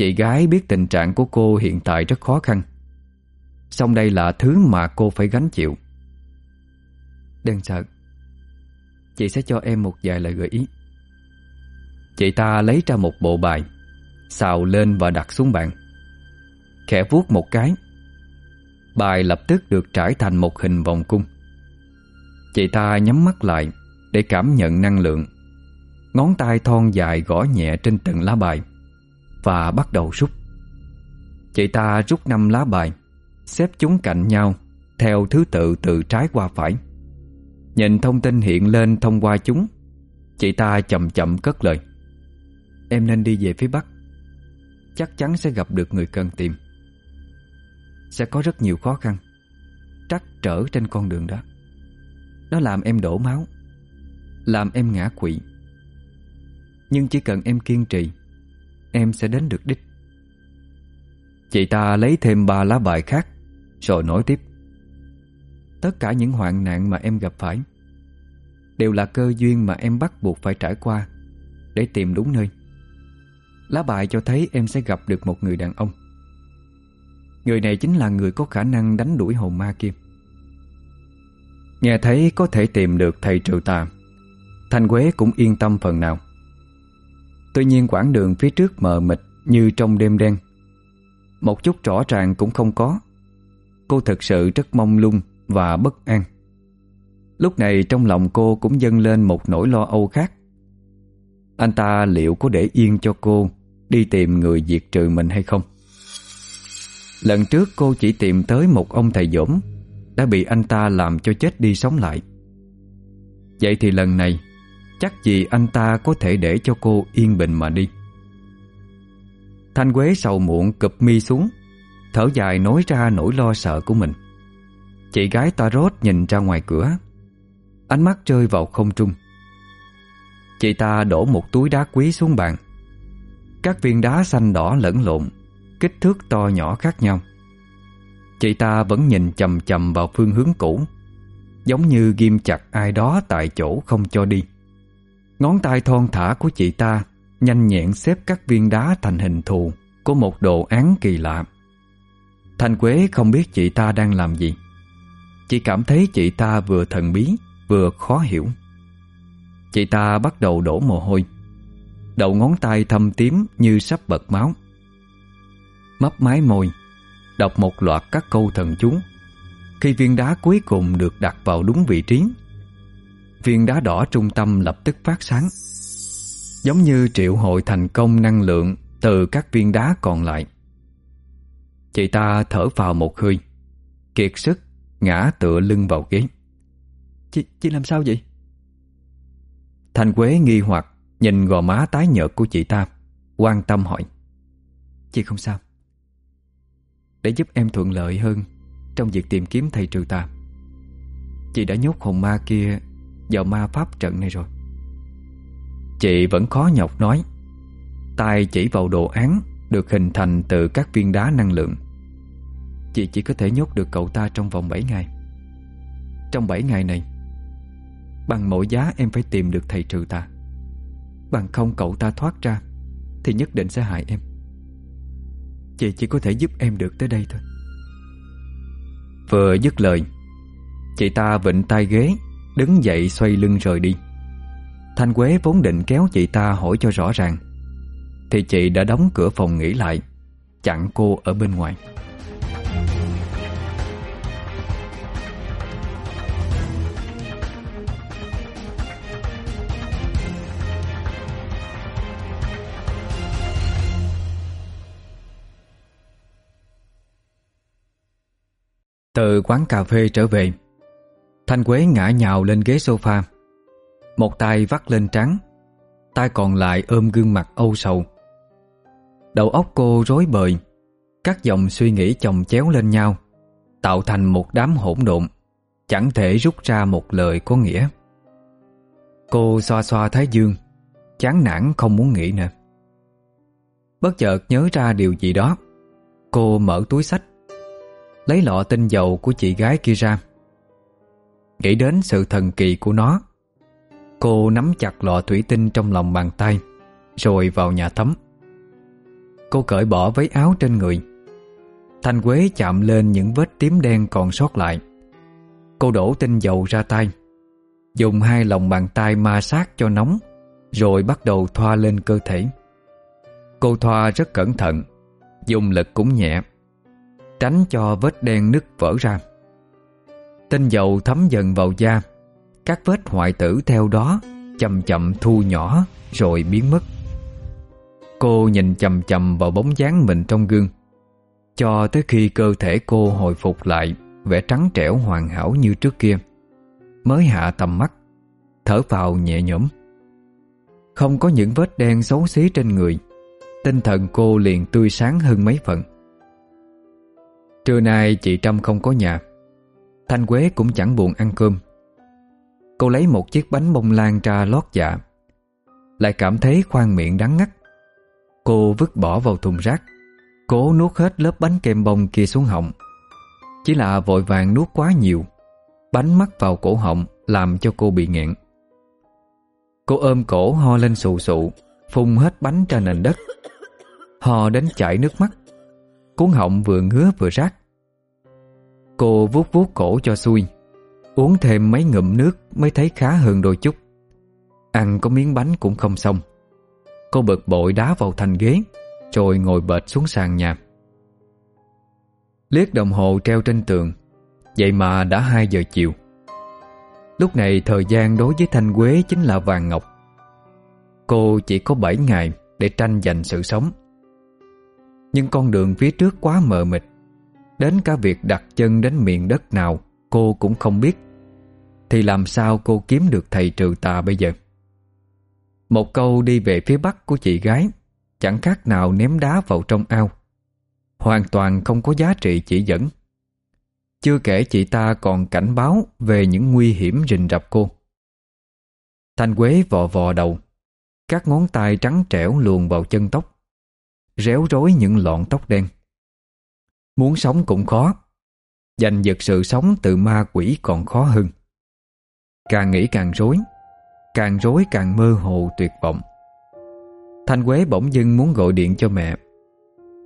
Chị gái biết tình trạng của cô hiện tại rất khó khăn. Xong đây là thứ mà cô phải gánh chịu. Đừng sợ Chị sẽ cho em một vài lời gợi ý. Chị ta lấy ra một bộ bài, Xào lên và đặt xuống bàn. Khẽ vuốt một cái, Bài lập tức được trải thành một hình vòng cung. Chị ta nhắm mắt lại Để cảm nhận năng lượng. Ngón tay thon dài gõ nhẹ trên từng lá bài Và bắt đầu rút. Chị ta rút năm lá bài, Xếp chúng cạnh nhau Theo thứ tự từ trái qua phải. Nhìn thông tin hiện lên thông qua chúng, Chị ta chậm chậm cất lời. Em nên đi về phía Bắc. Chắc chắn sẽ gặp được người cần tìm. Sẽ có rất nhiều khó khăn, Trắc trở trên con đường đó. Nó làm em đổ máu, Làm em ngã quỵ. Nhưng chỉ cần em kiên trì, Em sẽ đến được đích. Chị ta lấy thêm ba lá bài khác, Rồi nói tiếp. Tất cả những hoạn nạn mà em gặp phải. Đều là cơ duyên mà em bắt buộc phải trải qua Để tìm đúng nơi. Lá bài cho thấy em sẽ gặp được một người đàn ông. Người này chính là người có khả năng đánh đuổi hồn ma kia. Nghe thấy có thể tìm được thầy trừ tà, Thanh Quế cũng yên tâm phần nào. Tuy nhiên quãng đường phía trước mờ mịt như trong đêm đen. Một chút rõ ràng cũng không có. Cô thực sự rất mong lung và bất an. Lúc này trong lòng cô cũng dâng lên một nỗi lo âu khác. Anh ta liệu có để yên cho cô Đi tìm người diệt trừ mình hay không? Lần trước cô chỉ tìm tới một ông thầy dỗm Đã bị anh ta làm cho chết đi sống lại. Vậy thì lần này, Chắc gì anh ta có thể để cho cô yên bình mà đi? Thanh Quế sầu muộn cụp mi xuống, Thở dài nói ra nỗi lo sợ của mình. Chị gái Tarot nhìn ra ngoài cửa. Ánh mắt rơi vào không trung. Chị ta đổ một túi đá quý xuống bàn. Các viên đá xanh đỏ lẫn lộn, Kích thước to nhỏ khác nhau. Chị ta vẫn nhìn chầm chầm vào phương hướng cũ, Giống như ghim chặt ai đó tại chỗ không cho đi. Ngón tay thon thả của chị ta Nhanh nhẹn xếp các viên đá thành hình thù Của một đồ án kỳ lạ. Thanh Quế không biết chị ta đang làm gì. Chỉ cảm thấy chị ta vừa thần bí, Vừa khó hiểu. Chị ta bắt đầu đổ mồ hôi. Đầu ngón tay thâm tím như sắp bật máu. Mấp mái môi, Đọc một loạt các câu thần chú. Khi viên đá cuối cùng được đặt vào đúng vị trí, Viên đá đỏ trung tâm lập tức phát sáng. Giống như triệu hội thành công năng lượng Từ các viên đá còn lại. Chị ta thở vào một hơi, Kiệt sức. Ngã tựa lưng vào ghế. Chị, chị làm sao vậy? Thành Quế nghi hoặc Nhìn gò má tái nhợt của chị ta Quan tâm hỏi. Chị không sao. Để giúp em thuận lợi hơn Trong việc tìm kiếm thầy trừ tà. Chị đã nhốt hồn ma kia Vào ma pháp trận này rồi. Chị vẫn khó nhọc nói tay chỉ vào đồ án Được hình thành từ các viên đá năng lượng Chị chỉ có thể nhốt được cậu ta trong vòng 7 ngày. Trong 7 ngày này, Bằng mỗi giá em phải tìm được thầy trừ tà. Bằng không cậu ta thoát ra, Thì nhất định sẽ hại em. Chị chỉ có thể giúp em được tới đây thôi. Vừa dứt lời, Chị ta vịnh tay ghế, Đứng dậy xoay lưng rời đi. Thanh Quế vốn định kéo chị ta hỏi cho rõ ràng, Thì chị đã đóng cửa phòng nghỉ lại, Chặn cô ở bên ngoài. Từ quán cà phê trở về, Thanh Quế ngã nhào lên ghế sofa. Một tay vắt lên trắng Tay còn lại ôm gương mặt âu sầu. Đầu óc cô rối bời, Các dòng suy nghĩ chồng chéo lên nhau, Tạo thành một đám hỗn độn, Chẳng thể rút ra một lời có nghĩa. Cô xoa xoa thái dương, Chán nản không muốn nghĩ nữa. Bất chợt nhớ ra điều gì đó, Cô mở túi sách Lấy lọ tinh dầu của chị gái kia ra. Nghĩ đến sự thần kỳ của nó, Cô nắm chặt lọ thủy tinh trong lòng bàn tay, Rồi vào nhà tắm. Cô cởi bỏ váy áo trên người. Thanh Quế chạm lên những vết tím đen còn sót lại. Cô đổ tinh dầu ra tay, Dùng hai lòng bàn tay ma sát cho nóng, Rồi bắt đầu thoa lên cơ thể. Cô thoa rất cẩn thận, Dùng lực cũng nhẹ. Tránh cho vết đen nứt vỡ ra. Tinh dầu thấm dần vào da, Các vết hoại tử theo đó Chậm chậm thu nhỏ Rồi biến mất. Cô nhìn chầm chầm vào bóng dáng mình trong gương, Cho tới khi cơ thể cô hồi phục lại, Vẻ trắng trẻo hoàn hảo như trước kia, Mới hạ tầm mắt, Thở vào nhẹ nhõm. Không có những vết đen xấu xí trên người, Tinh thần cô liền tươi sáng hơn mấy phần. Trưa nay chị Trâm không có nhà. Thanh Quế cũng chẳng buồn ăn cơm. Cô lấy một chiếc bánh bông lan ra lót dạ. Lại cảm thấy khoang miệng đắng ngắt. Cô vứt bỏ vào thùng rác, Cố nuốt hết lớp bánh kem bông kia xuống họng. Chỉ là vội vàng nuốt quá nhiều, Bánh mắc vào cổ họng Làm cho cô bị nghẹn. Cô ôm cổ ho lên sụ sụ, Phun hết bánh ra nền đất. Ho đến chảy nước mắt. Cuốn họng vừa ngứa vừa rác Cô vuốt vuốt cổ cho xuôi Uống thêm mấy ngụm nước Mới thấy khá hơn đôi chút. Ăn có miếng bánh cũng không xong. Cô bực bội đá vào thành ghế, Rồi ngồi bệt xuống sàn nhà. Liếc đồng hồ treo trên tường, Vậy mà đã 2 giờ chiều. Lúc này thời gian đối với Thanh Quế chính là vàng ngọc. Cô chỉ có 7 ngày để tranh giành sự sống. Nhưng con đường phía trước quá mờ mịt. Đến cả việc đặt chân đến miền đất nào, Cô cũng không biết. Thì làm sao cô kiếm được thầy trừ tà bây giờ? Một câu đi về phía bắc của chị gái, Chẳng khác nào ném đá vào trong ao. Hoàn toàn không có giá trị chỉ dẫn. Chưa kể chị ta còn cảnh báo Về những nguy hiểm rình rập cô. Thanh Quế vò vò đầu, Các ngón tay trắng trẻo luồn vào chân tóc, Réo rối những lọn tóc đen. Muốn sống cũng khó. Giành giật sự sống từ ma quỷ còn khó hơn. Càng nghĩ càng rối Càng rối càng mơ hồ tuyệt vọng. Thanh Quế bỗng dưng muốn gọi điện cho mẹ.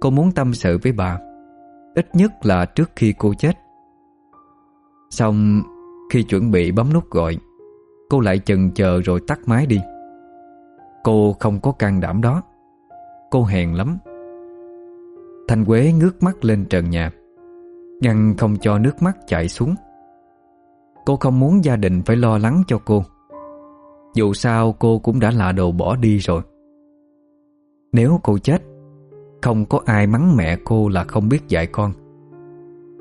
Cô muốn tâm sự với bà, Ít nhất là trước khi cô chết. Xong, Khi chuẩn bị bấm nút gọi, Cô lại chần chờ rồi tắt máy đi. Cô không có can đảm đó. Cô hèn lắm. Thanh Quế ngước mắt lên trần nhà. Ngăn không cho nước mắt chảy xuống. Cô không muốn gia đình phải lo lắng cho cô. Dù sao cô cũng đã là đồ bỏ đi rồi. Nếu cô chết, Không có ai mắng mẹ cô là không biết dạy con.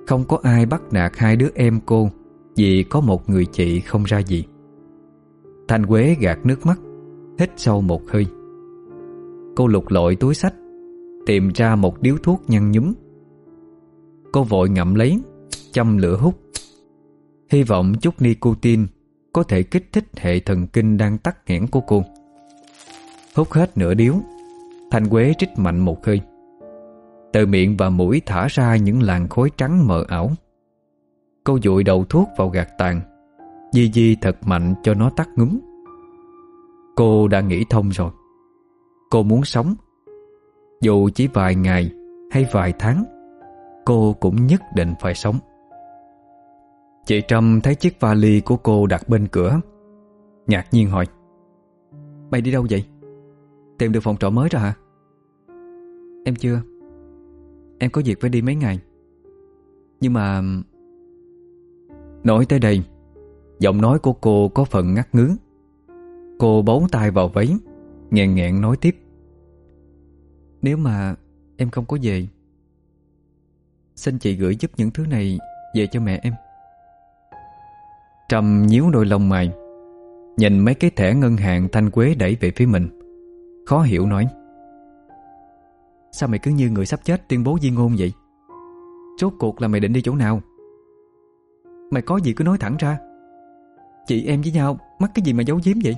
Không có ai bắt nạt hai đứa em cô Vì có một người chị không ra gì. Thanh Quế gạt nước mắt, Hít sâu một hơi. Cô lục lội túi sách Tìm ra một điếu thuốc nhăn nhúm. Cô vội ngậm lấy, Châm lửa hút. Hy vọng chút nicotine Có thể kích thích hệ thần kinh đang tắc nghẽn của cô. Hút hết nửa điếu, Thanh Quế trích mạnh một hơi. Từ miệng và mũi thả ra những làn khối trắng mờ ảo. Cô dụi đầu thuốc vào gạt tàn. Di di thật mạnh cho nó tắt ngúm. Cô đã nghĩ thông rồi. Cô muốn sống. Dù chỉ vài ngày hay vài tháng, Cô cũng nhất định phải sống Chị Trâm thấy chiếc vali của cô đặt bên cửa, Ngạc nhiên hỏi, Mày đi đâu vậy? Tìm được phòng trọ mới rồi hả? Em chưa Em có việc phải đi mấy ngày Nhưng mà Nói tới đây, Giọng nói của cô có phần ngắt ngứ Cô bấu tay vào váy, nghẹn nghẹn nói tiếp nếu mà em không có về, Xin chị gửi giúp những thứ này Về cho mẹ em. Trầm nhíu đôi lông mày, Nhìn mấy cái thẻ ngân hàng Thanh Quế đẩy về phía mình. Khó hiểu nói, Sao mày cứ như người sắp chết tuyên bố di ngôn vậy? Rốt cuộc là mày định đi chỗ nào? Mày có gì cứ nói thẳng ra. Chị em với nhau Mắc cái gì mà giấu giếm vậy?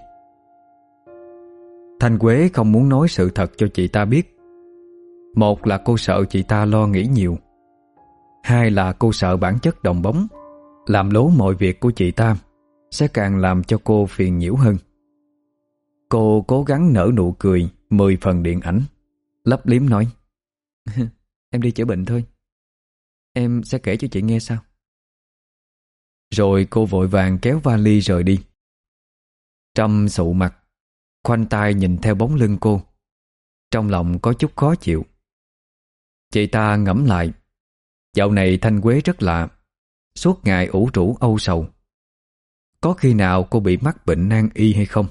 Thanh Quế không muốn nói sự thật cho chị ta biết. Một là cô sợ chị ta lo nghĩ nhiều. Hai là cô sợ bản chất đồng bóng. Làm lố mọi việc của chị ta Sẽ càng làm cho cô phiền nhiễu hơn. Cô cố gắng nở nụ cười, Mười phần điện ảnh. Lấp liếm nói, <laughs> Em đi chữa bệnh thôi. Em sẽ kể cho chị nghe sao? Rồi cô vội vàng kéo vali rời đi. Trâm sụ mặt, Khoanh tay nhìn theo bóng lưng cô. Trong lòng có chút khó chịu. Chị ta ngẫm lại, Dạo này Thanh Quế rất lạ, Suốt ngày ủ rũ âu sầu. Có khi nào cô bị mắc bệnh nan y hay không?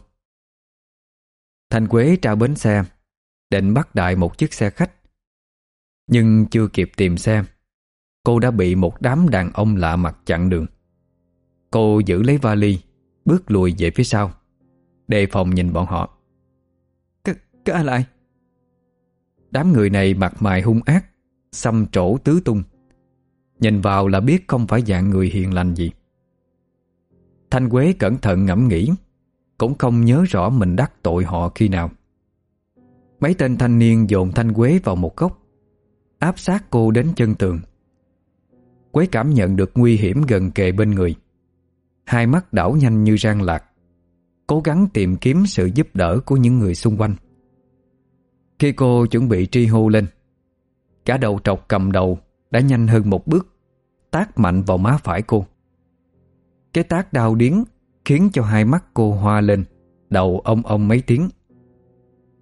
Thanh Quế ra bến xe, Định bắt đại một chiếc xe khách, Nhưng chưa kịp tìm xe, Cô đã bị một đám đàn ông lạ mặt chặn đường. Cô giữ lấy vali, Bước lùi về phía sau, Đề phòng nhìn bọn họ. Các cái ai lại. Đám người này mặt mày hung ác Xăm trổ tứ tung. Nhìn vào là biết không phải dạng người hiền lành gì. Thanh Quế cẩn thận ngẫm nghĩ, Cũng không nhớ rõ mình đắc tội họ khi nào. Mấy tên thanh niên dồn Thanh Quế vào một góc, Áp sát cô đến chân tường. Quế cảm nhận được nguy hiểm gần kề bên người. Hai mắt đảo nhanh như rang lạc, Cố gắng tìm kiếm sự giúp đỡ của những người xung quanh. Khi cô chuẩn bị tri hô lên Cả đầu trọc cầm đầu đã nhanh hơn một bước, Tác mạnh vào má phải cô. Cái tác đau điếng Khiến cho hai mắt cô hoa lên, Đầu ông ông mấy tiếng.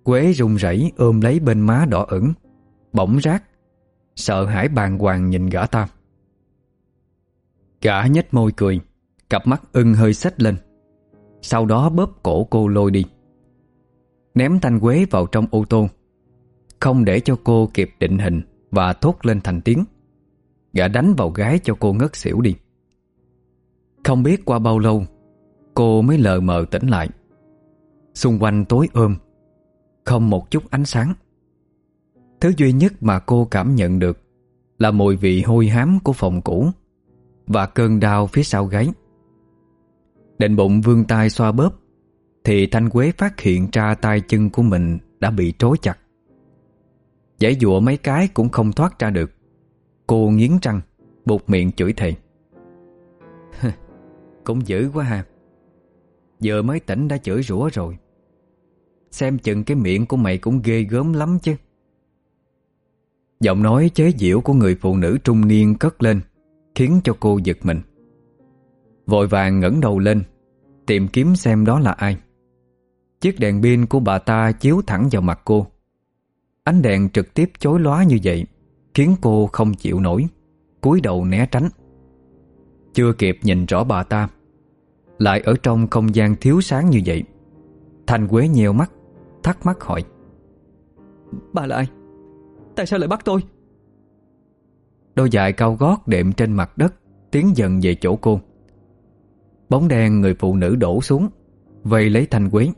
Quế run rẩy ôm lấy bên má đỏ ửng, Bỗng rác, Sợ hãi bàng hoàng nhìn gã ta. Gã nhếch môi cười, Cặp mắt ưng hơi xách lên. Sau đó bóp cổ cô lôi đi. Ném thanh quế vào trong ô tô, Không để cho cô kịp định hình. Và thốt lên thành tiếng. Gã đánh vào gái cho cô ngất xỉu đi. Không biết qua bao lâu, Cô mới lờ mờ tỉnh lại. Xung quanh tối ôm, Không một chút ánh sáng. Thứ duy nhất mà cô cảm nhận được Là mùi vị hôi hám của phòng cũ Và cơn đau phía sau gáy. Định bụng vương tay xoa bóp, Thì Thanh Quế phát hiện ra tay chân của mình Đã bị trói chặt. Giải dụa mấy cái cũng không thoát ra được. Cô nghiến răng, Buộc miệng chửi thề. Cũng dữ quá ha. Giờ mới tỉnh đã chửi rủa rồi. Xem chừng cái miệng của mày cũng ghê gớm lắm chứ. Giọng nói chế giễu của người phụ nữ trung niên cất lên, Khiến cho cô giật mình. Vội vàng ngẩng đầu lên, Tìm kiếm xem đó là ai. Chiếc đèn pin của bà ta chiếu thẳng vào mặt cô. Ánh đèn trực tiếp chối lóa như vậy Khiến cô không chịu nổi cúi đầu né tránh. Chưa kịp nhìn rõ bà ta Lại ở trong không gian thiếu sáng như vậy. Thành Quế nheo mắt Thắc mắc hỏi Bà là ai? Tại sao lại bắt tôi? Đôi giày cao gót đệm trên mặt đất Tiến dần về chỗ cô. Bóng đen người phụ nữ đổ xuống Vây lấy Thanh Quế.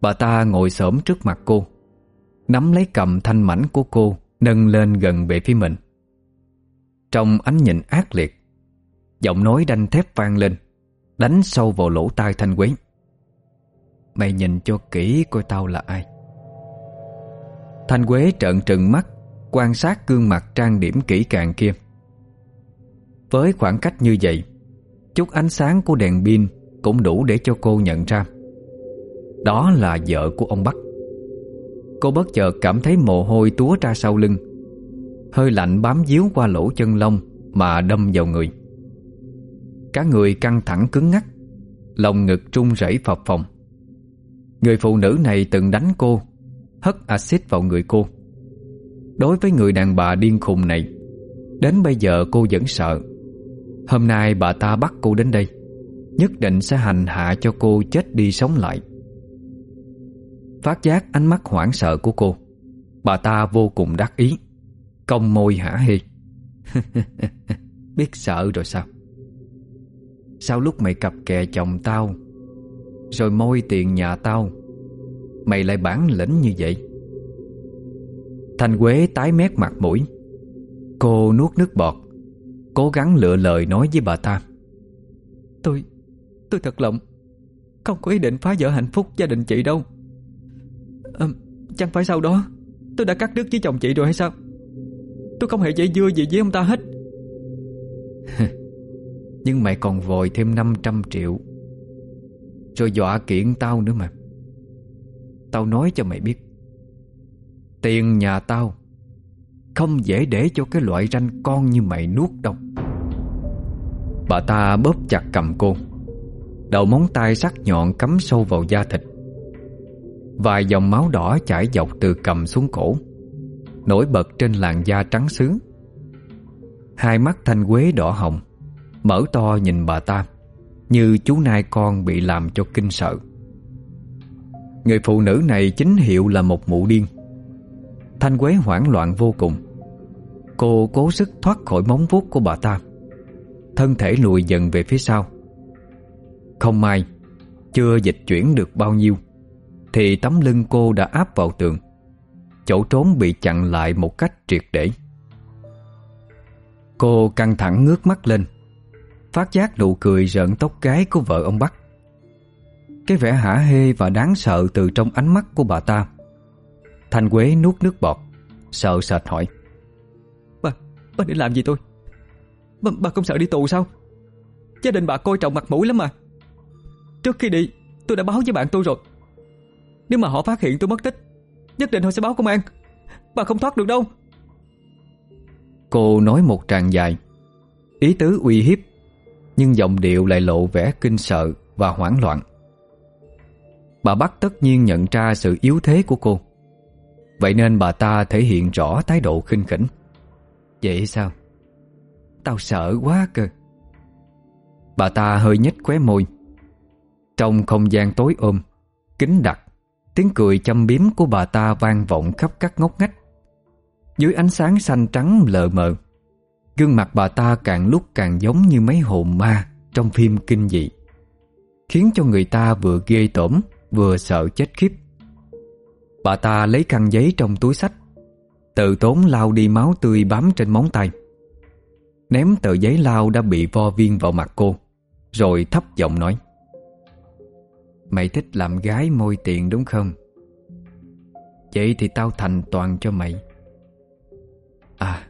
Bà ta ngồi xổm trước mặt cô Nắm lấy cầm thanh mảnh của cô, Nâng lên gần về phía mình. Trong ánh nhìn ác liệt, Giọng nói đanh thép vang lên, Đánh sâu vào lỗ tai Thanh Quế. Mày nhìn cho kỹ coi tao là ai. Thanh Quế trợn trừng mắt, Quan sát gương mặt trang điểm kỹ càng kia. Với khoảng cách như vậy, Chút ánh sáng của đèn pin Cũng đủ để cho cô nhận ra. Đó là vợ của ông Bắc. Cô bất chợt cảm thấy mồ hôi túa ra sau lưng. Hơi lạnh bám díu qua lỗ chân lông Mà đâm vào người. Cả người căng thẳng cứng ngắc, Lòng ngực trung rẩy phập phồng. Người phụ nữ này từng đánh cô, Hất axit vào người cô. Đối với người đàn bà điên khùng này, Đến bây giờ cô vẫn sợ. Hôm nay bà ta bắt cô đến đây, Nhất định sẽ hành hạ cho cô chết đi sống lại. Phát giác ánh mắt hoảng sợ của cô. Bà ta vô cùng đắc ý. Cong môi hả hê. <laughs> Biết sợ rồi sao? Sao lúc mày cặp kè chồng tao, Rồi môi tiền nhà tao, Mày lại bản lĩnh như vậy? Thanh Quế tái mét mặt mũi. Cô nuốt nước bọt, Cố gắng lựa lời nói với bà ta. Tôi Tôi thật lòng Không có ý định phá vỡ hạnh phúc gia đình chị đâu à, Chẳng phải sau đó. Tôi đã cắt đứt với chồng chị rồi hay sao? Tôi không hề dễ dưa gì với ông ta hết. <laughs> Nhưng mày còn vội thêm 500 triệu. Rồi dọa kiện tao nữa mà. Tao nói cho mày biết. Tiền nhà tao Không dễ để cho cái loại ranh con như mày nuốt đâu. Bà ta bóp chặt cầm cô. Đầu móng tay sắc nhọn cắm sâu vào da thịt. Vài dòng máu đỏ chảy dọc từ cầm xuống cổ, Nổi bật trên làn da trắng xứ Hai mắt thanh quế đỏ hồng, Mở to nhìn bà ta, Như chú nai con bị làm cho kinh sợ. Người phụ nữ này chính hiệu là một mụ điên. Thanh Quế hoảng loạn vô cùng. Cô cố sức thoát khỏi móng vuốt của bà ta. Thân thể lùi dần về phía sau. Không may, Chưa dịch chuyển được bao nhiêu. Thì tấm lưng cô đã áp vào tường. Chỗ trốn bị chặn lại một cách triệt để. Cô căng thẳng ngước mắt lên Phát giác nụ cười rợn tóc gái của vợ ông Bắc. Cái vẻ hả hê và đáng sợ từ trong ánh mắt của bà ta. Thanh Quế nuốt nước bọt Sợ sệt hỏi. Bà, bà định làm gì tôi? Bà, bà không sợ đi tù sao? Gia đình bà coi trọng mặt mũi lắm mà. Trước khi đi tôi đã báo với bạn tôi rồi. Nếu mà họ phát hiện tôi mất tích, Nhất định họ sẽ báo công an. Bà không thoát được đâu. Cô nói một tràng dài. Ý tứ uy hiếp, Nhưng giọng điệu lại lộ vẻ kinh sợ Và hoảng loạn. Bà Bắc tất nhiên nhận ra sự yếu thế của cô. Vậy nên bà ta thể hiện rõ thái độ khinh khỉnh. Vậy sao? Tao sợ quá cơ. Bà ta hơi nhếch khóe môi. Trong không gian tối ôm, Kính đặc Tiếng cười châm biếm của bà ta vang vọng khắp các ngóc ngách. Dưới ánh sáng xanh trắng lờ mờ, Gương mặt bà ta càng lúc càng giống như mấy hồn ma Trong phim kinh dị, Khiến cho người ta vừa ghê tởm, Vừa sợ chết khiếp. Bà ta lấy khăn giấy trong túi sách Tự tốn lau đi máu tươi bám trên móng tay, Ném tờ giấy lao đã bị vo viên vào mặt cô, Rồi thấp giọng nói. Mày thích làm gái môi tiền đúng không? Vậy thì tao thành toàn cho mày. À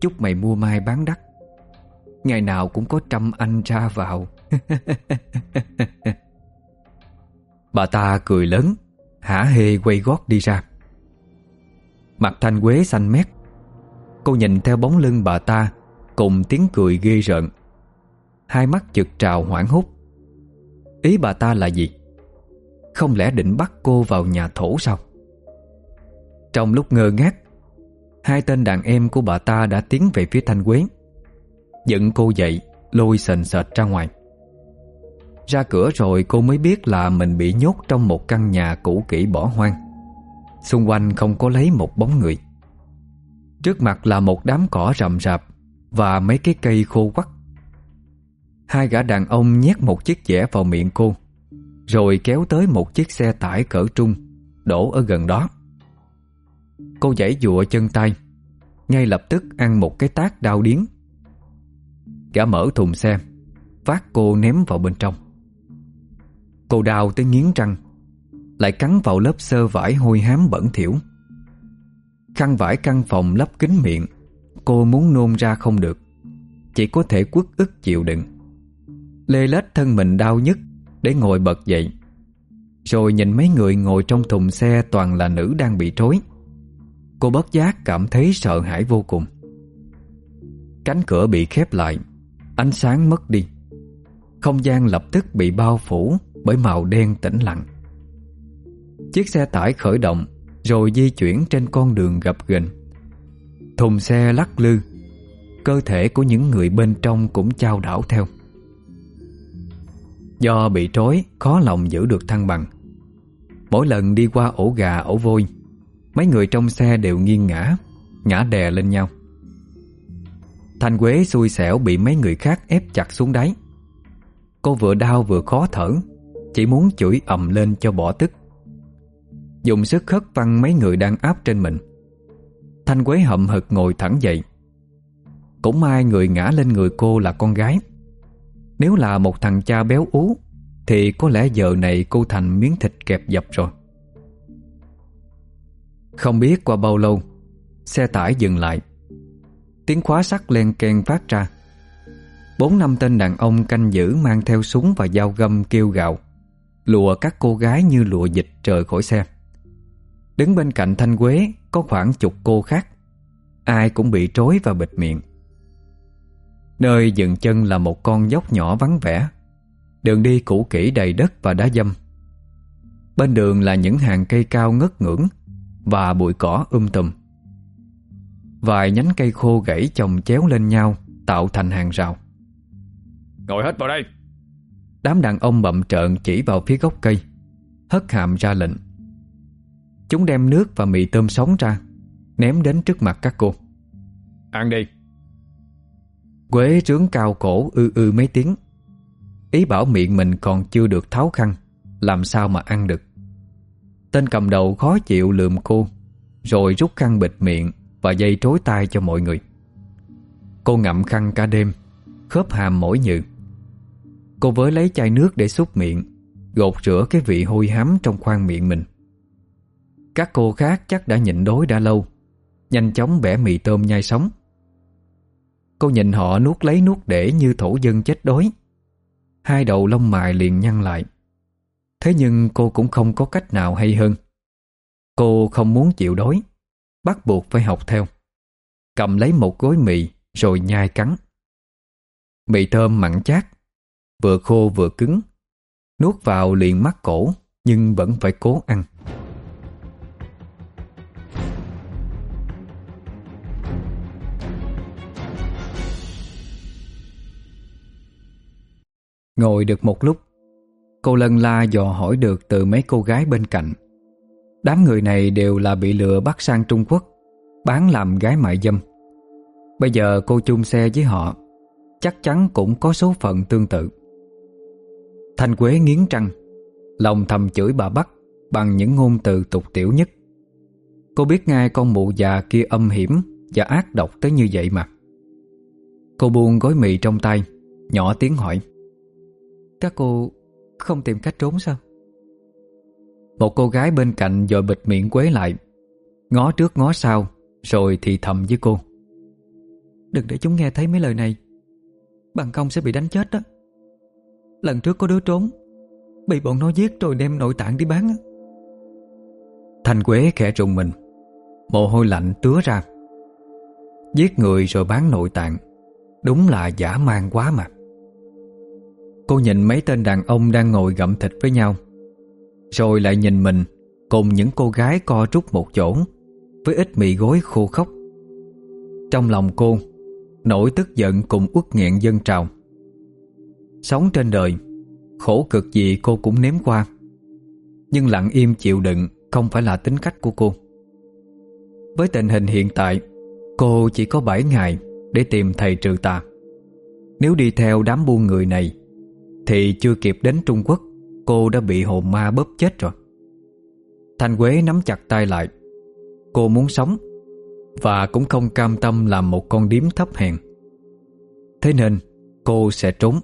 Chúc mày mua mai bán đắt. Ngày nào cũng có trăm anh ra vào. <laughs> Bà ta cười lớn, Hả hê quay gót đi ra. Mặt thanh quế xanh mét. Cô nhìn theo bóng lưng bà ta, Cùng tiếng cười ghê rợn. Hai mắt chực trào hoảng hốt. Ý bà ta là gì? Không lẽ định bắt cô vào nhà thổ sao? Trong lúc ngơ ngác, Hai tên đàn em của bà ta đã tiến về phía Thanh Quế. Dựng cô dậy, Lôi sền sệt ra ngoài. Ra cửa rồi cô mới biết là Mình bị nhốt trong một căn nhà cũ kỹ bỏ hoang. Xung quanh không có lấy một bóng người. Trước mặt là một đám cỏ rậm rạp Và mấy cái cây khô quắc. Hai gã đàn ông nhét một chiếc dẻ vào miệng cô. Rồi kéo tới một chiếc xe tải cỡ trung, Đổ ở gần đó. Cô giãy dụa chân tay, Ngay lập tức ăn một cái tác đau điếng. Gã mở thùng xe Phát cô ném vào bên trong. Cô đau tới nghiến răng, Lại cắn vào lớp sơ vải hôi hám bẩn thỉu. Khăn vải căn phòng lấp kín miệng, Cô muốn nôn ra không được, Chỉ có thể quất ức chịu đựng. Lê lết thân mình đau nhất để ngồi bật dậy. Rồi nhìn mấy người ngồi trong thùng xe Toàn là nữ đang bị trối Cô bất giác cảm thấy sợ hãi vô cùng. Cánh cửa bị khép lại, Ánh sáng mất đi. Không gian lập tức bị bao phủ Bởi màu đen tĩnh lặng. Chiếc xe tải khởi động Rồi di chuyển trên con đường gập ghềnh. Thùng xe lắc lư, Cơ thể của những người bên trong cũng trao đảo theo. Do bị trói, Khó lòng giữ được thăng bằng. Mỗi lần đi qua ổ gà, ổ vôi, Mấy người trong xe đều nghiêng ngã Ngã đè lên nhau. Thanh Quế xui xẻo bị mấy người khác ép chặt xuống đáy. Cô vừa đau vừa khó thở, Chỉ muốn chửi ầm lên cho bỏ tức. Dùng sức khất văng mấy người đang áp trên mình. Thanh Quế hậm hực ngồi thẳng dậy. Cũng may người ngã lên người cô là con gái. Nếu là một thằng cha béo ú, Thì có lẽ giờ này cô thành miếng thịt kẹp dập rồi. Không biết qua bao lâu, Xe tải dừng lại. Tiếng khóa sắt len keng phát ra. Bốn năm tên đàn ông canh giữ Mang theo súng và dao găm kêu gạo Lùa các cô gái như lùa dịch trời khỏi xe. Đứng bên cạnh Thanh Quế Có khoảng chục cô khác, Ai cũng bị trối và bịt miệng. Nơi dừng chân là một con dốc nhỏ vắng vẻ Đường đi cũ kỹ đầy đất và đá dâm Bên đường là những hàng cây cao ngất ngưỡng và bụi cỏ um tùm. Vài nhánh cây khô gãy chồng chéo lên nhau tạo thành hàng rào. Ngồi hết vào đây! Đám đàn ông bậm trợn chỉ vào phía gốc cây, hất hàm ra lệnh. Chúng đem nước và mì tôm sống ra, ném đến trước mặt các cô. Ăn đi! Quế trướng cao cổ ư ư mấy tiếng. Ý bảo miệng mình còn chưa được tháo khăn, làm sao mà ăn được. Tên cầm đầu khó chịu lườm cô Rồi rút khăn bịt miệng Và dây trối tay cho mọi người Cô ngậm khăn cả đêm Khớp hàm mỗi nhự Cô với lấy chai nước để xúc miệng Gột rửa cái vị hôi hám trong khoang miệng mình Các cô khác chắc đã nhịn đói đã lâu Nhanh chóng bẻ mì tôm nhai sống Cô nhìn họ nuốt lấy nuốt để như thổ dân chết đói. Hai đầu lông mài liền nhăn lại. Thế nhưng cô cũng không có cách nào hay hơn. Cô không muốn chịu đói, Bắt buộc phải học theo. Cầm lấy một gối mì Rồi nhai cắn. Mì thơm mặn chát, Vừa khô vừa cứng. Nuốt vào liền mắc cổ, Nhưng vẫn phải cố ăn. Ngồi được một lúc, Cô lân la dò hỏi được từ mấy cô gái bên cạnh. Đám người này đều là bị lừa bắt sang Trung Quốc, Bán làm gái mại dâm. Bây giờ cô chung xe với họ, Chắc chắn cũng có số phận tương tự. Thanh Quế nghiến trăng Lòng thầm chửi bà Bắc Bằng những ngôn từ tục tiểu nhất. Cô biết ngay con mụ già kia âm hiểm Và ác độc tới như vậy mà. Cô buông gói mì trong tay, Nhỏ tiếng hỏi. Các cô không tìm cách trốn sao? Một cô gái bên cạnh Rồi bịt miệng quế lại Ngó trước ngó sau Rồi thì thầm với cô. Đừng để chúng nghe thấy mấy lời này. Bằng không sẽ bị đánh chết đó. Lần trước có đứa trốn Bị bọn nó giết rồi đem nội tạng đi bán Thanh Quế khẽ trùng mình Mồ hôi lạnh tứa ra. Giết người rồi bán nội tạng Đúng là giả man quá mà Cô nhìn mấy tên đàn ông đang ngồi gặm thịt với nhau, Rồi lại nhìn mình Cùng những cô gái co rút một chỗ, Với ít mì gối khô khóc. Trong lòng cô, Nỗi tức giận cùng uất nghẹn dân trào. Sống trên đời, Khổ cực gì cô cũng nếm qua, Nhưng lặng im chịu đựng Không phải là tính cách của cô. Với tình hình hiện tại, Cô chỉ có 7 ngày Để tìm thầy trừ tà. Nếu đi theo đám buôn người này thì chưa kịp đến Trung Quốc, Cô đã bị hồn ma bóp chết rồi. Thanh Quế nắm chặt tay lại. Cô muốn sống Và cũng không cam tâm làm một con điếm thấp hèn. Thế nên, cô sẽ trốn.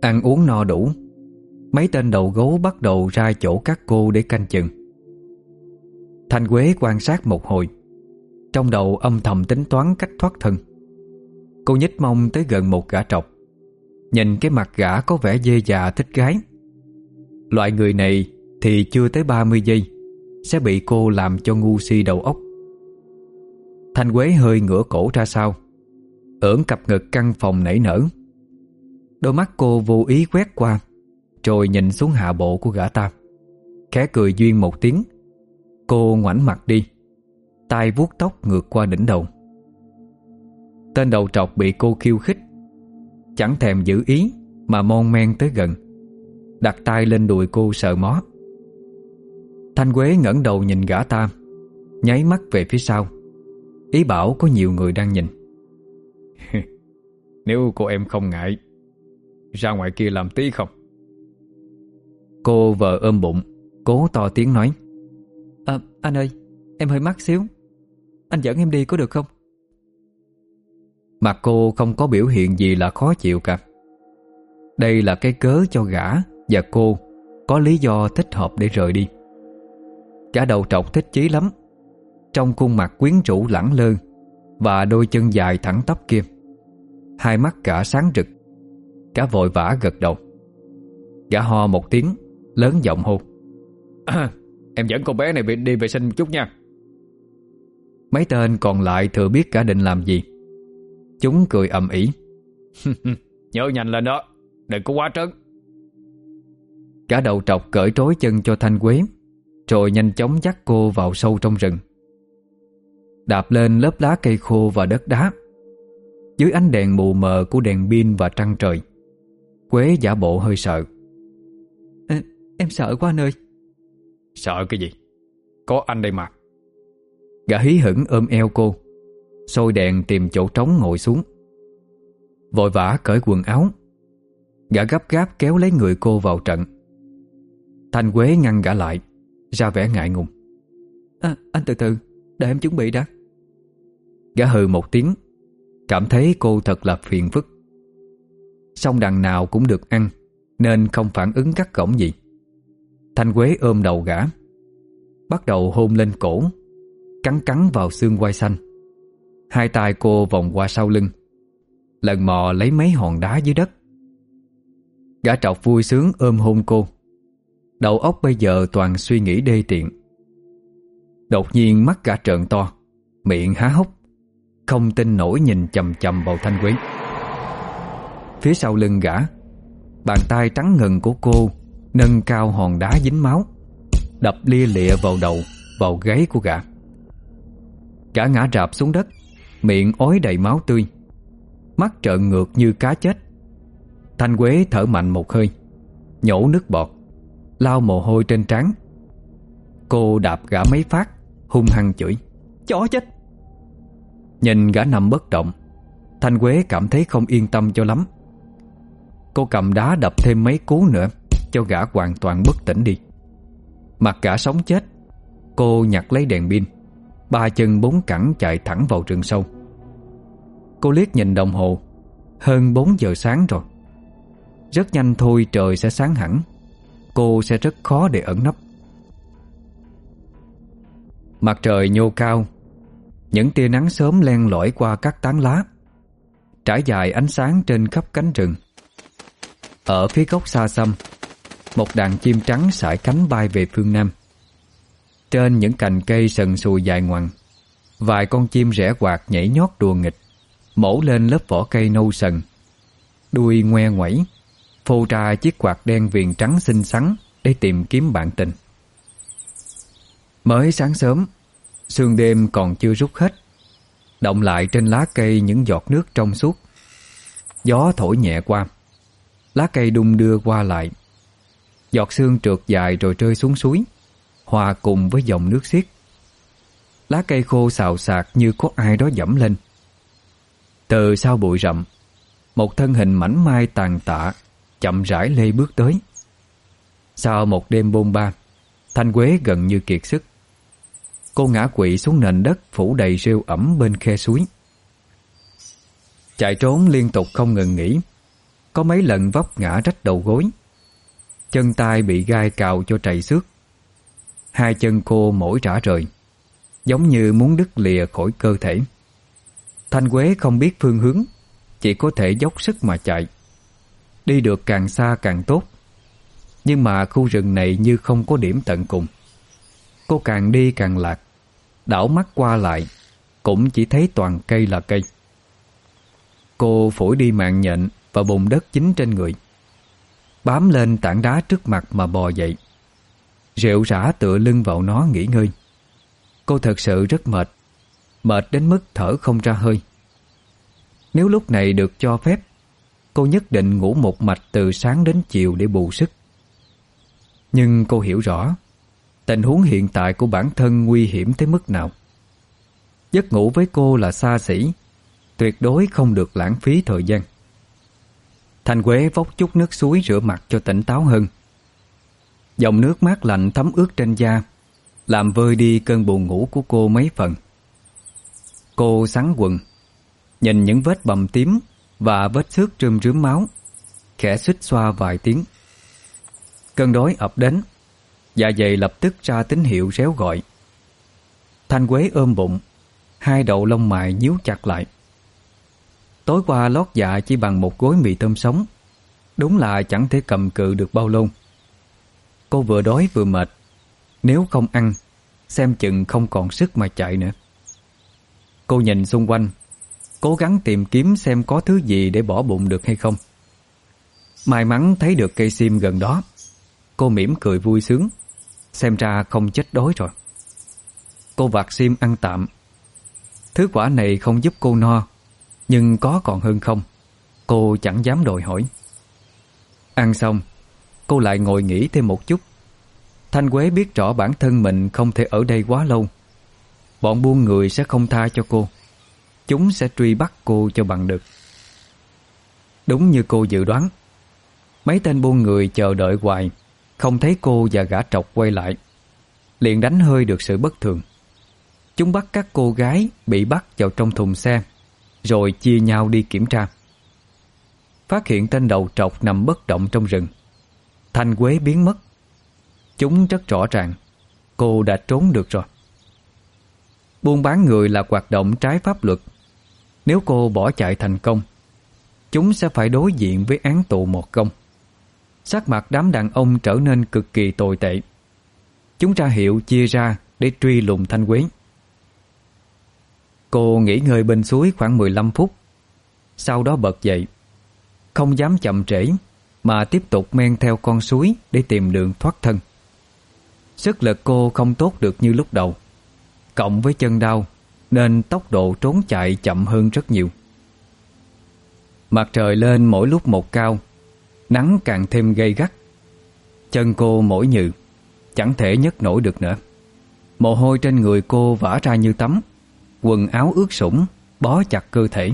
Ăn uống no đủ, Mấy tên đầu gấu bắt đầu ra chỗ các cô để canh chừng. Thanh Quế quan sát một hồi, Trong đầu âm thầm tính toán cách thoát thân. Cô nhích mông tới gần một gã trọc. Nhìn cái mặt gã có vẻ dê già thích gái. Loại người này thì chưa tới 30 giây, Sẽ bị cô làm cho ngu si đầu óc. Thanh Quế hơi ngửa cổ ra sau, Ưỡn cặp ngực căn phòng nảy nở. Đôi mắt cô vô ý quét qua, Rồi nhìn xuống hạ bộ của gã ta. Khẽ cười duyên một tiếng, Cô ngoảnh mặt đi, tay vuốt tóc ngược qua đỉnh đầu. Tên đầu trọc bị cô khiêu khích Chẳng thèm giữ ý Mà mon men tới gần. Đặt tay lên đùi cô sợ mó. Thanh Quế ngẩng đầu nhìn gã ta Nháy mắt về phía sau. Ý bảo có nhiều người đang nhìn. <laughs> Nếu cô em không ngại Ra ngoài kia làm tí không? Cô vợ ôm bụng Cố to tiếng nói. À anh ơi Em hơi mắc xíu. Anh dẫn em đi có được không Mặt cô không có biểu hiện gì là khó chịu cả. Đây là cái cớ cho gã Và cô Có lý do thích hợp để rời đi. Cả đầu trọc thích chí lắm. Trong khuôn mặt quyến rũ lẳng lơ Và đôi chân dài thẳng tắp kia Hai mắt cả sáng rực. Cả vội vã gật đầu. Gã ho một tiếng Lớn giọng hô. À, <coughs> Em dẫn con bé này đi vệ sinh một chút nha. Mấy tên còn lại thừa biết cả định làm gì Chúng cười ầm ĩ. <laughs> Nhớ nhanh lên đó Đừng có quá trớn. Cả đầu trọc cởi trối chân cho Thanh Quế Rồi nhanh chóng dắt cô vào sâu trong rừng. Đạp lên lớp lá cây khô và đất đá. Dưới ánh đèn mù mờ của đèn pin và trăng trời Quế giả bộ hơi sợ. À, Em sợ quá anh ơi. Sợ cái gì? Có anh đây mà. Gã hí hửng ôm eo cô Xôi đèn tìm chỗ trống ngồi xuống. Vội vã cởi quần áo. Gã gấp gáp kéo lấy người cô vào trận. Thanh Quế ngăn gã lại Ra vẻ ngại ngùng. À, Anh từ từ Để em chuẩn bị đã. Gã hừ một tiếng Cảm thấy cô thật là phiền phức. Xong đằng nào cũng được ăn Nên không phản ứng cắt cổng gì. Thanh Quế ôm đầu gã Bắt đầu hôn lên cổ Cắn cắn vào xương quai xanh Hai tay cô vòng qua sau lưng. Lần mò lấy mấy hòn đá dưới đất. Gã trọc vui sướng ôm hôn cô. Đầu óc bây giờ toàn suy nghĩ đê tiện. Đột nhiên mắt gã trợn to, Miệng há hốc, Không tin nổi nhìn chầm chầm vào thanh quế. Phía sau lưng gã, Bàn tay trắng ngần của cô Nâng cao hòn đá dính máu, Đập lia lịa vào đầu, Vào gáy của gã. Gã ngã rạp xuống đất. Miệng ói đầy máu tươi. Mắt trợn ngược như cá chết. Thanh Quế thở mạnh một hơi, Nhổ nước bọt, Lau mồ hôi trên trán. Cô đạp gã mấy phát, Hung hăng chửi, Chó chết! Nhìn gã nằm bất động, Thanh Quế cảm thấy không yên tâm cho lắm. Cô cầm đá đập thêm mấy cú nữa, Cho gã hoàn toàn bất tỉnh đi. Mặt gã sống chết, Cô nhặt lấy đèn pin, Ba chân bốn cẳng chạy thẳng vào rừng sâu. Cô liếc nhìn đồng hồ. Hơn 4 giờ sáng rồi. Rất nhanh thôi, trời sẽ sáng hẳn. Cô sẽ rất khó để ẩn nấp. Mặt trời nhô cao. Những tia nắng sớm len lỏi qua các tán lá. Trải dài ánh sáng trên khắp cánh rừng. Ở phía góc xa xăm, Một đàn chim trắng sải cánh bay về phương Nam. Trên những cành cây sần sùi dài ngoằng, Vài con chim rẽ quạt nhảy nhót đùa nghịch. Mổ lên lớp vỏ cây nâu sần. Đuôi ngoe ngoẩy, Phô ra chiếc quạt đen viền trắng xinh xắn Để tìm kiếm bạn tình. Mới sáng sớm, Sương đêm còn chưa rút hết. Động lại trên lá cây những giọt nước trong suốt. Gió thổi nhẹ qua, Lá cây đung đưa qua lại. Giọt sương trượt dài rồi rơi xuống suối, Hòa cùng với dòng nước xiết. Lá cây khô xào xạc như có ai đó dẫm lên. Từ sau bụi rậm Một thân hình mảnh mai tàn tạ Chậm rãi lê bước tới Sau một đêm bôn ba Thanh Quế gần như kiệt sức Cô ngã quỵ xuống nền đất phủ đầy rêu ẩm bên khe suối. Chạy trốn liên tục không ngừng nghỉ. Có mấy lần vấp ngã rách đầu gối. Chân tay bị gai cào cho trầy xước. Hai chân cô mỗi rã rời, giống như muốn đứt lìa khỏi cơ thể. Thanh Quế không biết phương hướng, chỉ có thể dốc sức mà chạy. Đi được càng xa càng tốt. Nhưng mà khu rừng này như không có điểm tận cùng. Cô càng đi càng lạc Đảo mắt qua lại Cũng chỉ thấy toàn cây là cây Cô phổi đi mạng nhện Và bùn đất chính trên người Bám lên tảng đá trước mặt mà bò dậy Rượu rã tựa lưng vào nó nghỉ ngơi Cô thật sự rất mệt Mệt đến mức thở không ra hơi. Nếu lúc này được cho phép, Cô nhất định ngủ một mạch từ sáng đến chiều để bù sức. Nhưng cô hiểu rõ, Tình huống hiện tại của bản thân nguy hiểm tới mức nào. Giấc ngủ với cô là xa xỉ, Tuyệt đối không được lãng phí thời gian. Thành Quế vốc chút nước suối rửa mặt cho tỉnh táo hơn. Dòng nước mát lạnh thấm ướt trên da, Làm vơi đi cơn buồn ngủ của cô mấy phần. Cô sắn quần, Nhìn những vết bầm tím Và vết xước trơm rướm máu, Khẽ xích xoa vài tiếng. Cơn đói ập đến Dạ dày lập tức ra tín hiệu réo gọi. Thanh Quế ôm bụng, Hai đầu lông mày nhíu chặt lại. Tối qua lót dạ chỉ bằng một gối mì tôm sống, Đúng là chẳng thể cầm cự được bao lâu. Cô vừa đói vừa mệt, Nếu không ăn, Xem chừng không còn sức mà chạy nữa. Cô nhìn xung quanh, Cố gắng tìm kiếm xem có thứ gì để bỏ bụng được hay không. May mắn thấy được cây sim gần đó, Cô mỉm cười vui sướng, Xem ra không chết đói rồi. Cô vạt sim ăn tạm. Thứ quả này không giúp cô no, Nhưng có còn hơn không, Cô chẳng dám đòi hỏi. Ăn xong, Cô lại ngồi nghỉ thêm một chút. Thanh Quế biết rõ bản thân mình Không thể ở đây quá lâu Bọn buôn người sẽ không tha cho cô. Chúng sẽ truy bắt cô cho bằng được. Đúng như cô dự đoán, Mấy tên buôn người chờ đợi hoài, không thấy cô và gã trọc quay lại, Liền đánh hơi được sự bất thường. Chúng bắt các cô gái Bị bắt vào trong thùng xe, Rồi chia nhau đi kiểm tra. Phát hiện tên đầu trọc nằm bất động trong rừng. Thanh Quế biến mất. Chúng rất rõ ràng, Cô đã trốn được rồi. Buôn bán người là hoạt động trái pháp luật. Nếu cô bỏ chạy thành công, Chúng sẽ phải đối diện với án tù một công. Sắc mặt đám đàn ông trở nên cực kỳ tồi tệ. Chúng ra hiệu chia ra Để truy lùng Thanh Quế. Cô nghỉ ngơi bên suối khoảng 15 phút. Sau đó bật dậy. Không dám chậm trễ, Mà tiếp tục men theo con suối Để tìm đường thoát thân. Sức lực cô không tốt được như lúc đầu. Cộng với chân đau, Nên tốc độ trốn chạy chậm hơn rất nhiều. Mặt trời lên mỗi lúc một cao, Nắng càng thêm gay gắt. Chân cô mỏi nhừ, Chẳng thể nhấc nổi được nữa. Mồ hôi trên người cô vã ra như tắm, Quần áo ướt sũng, Bó chặt cơ thể.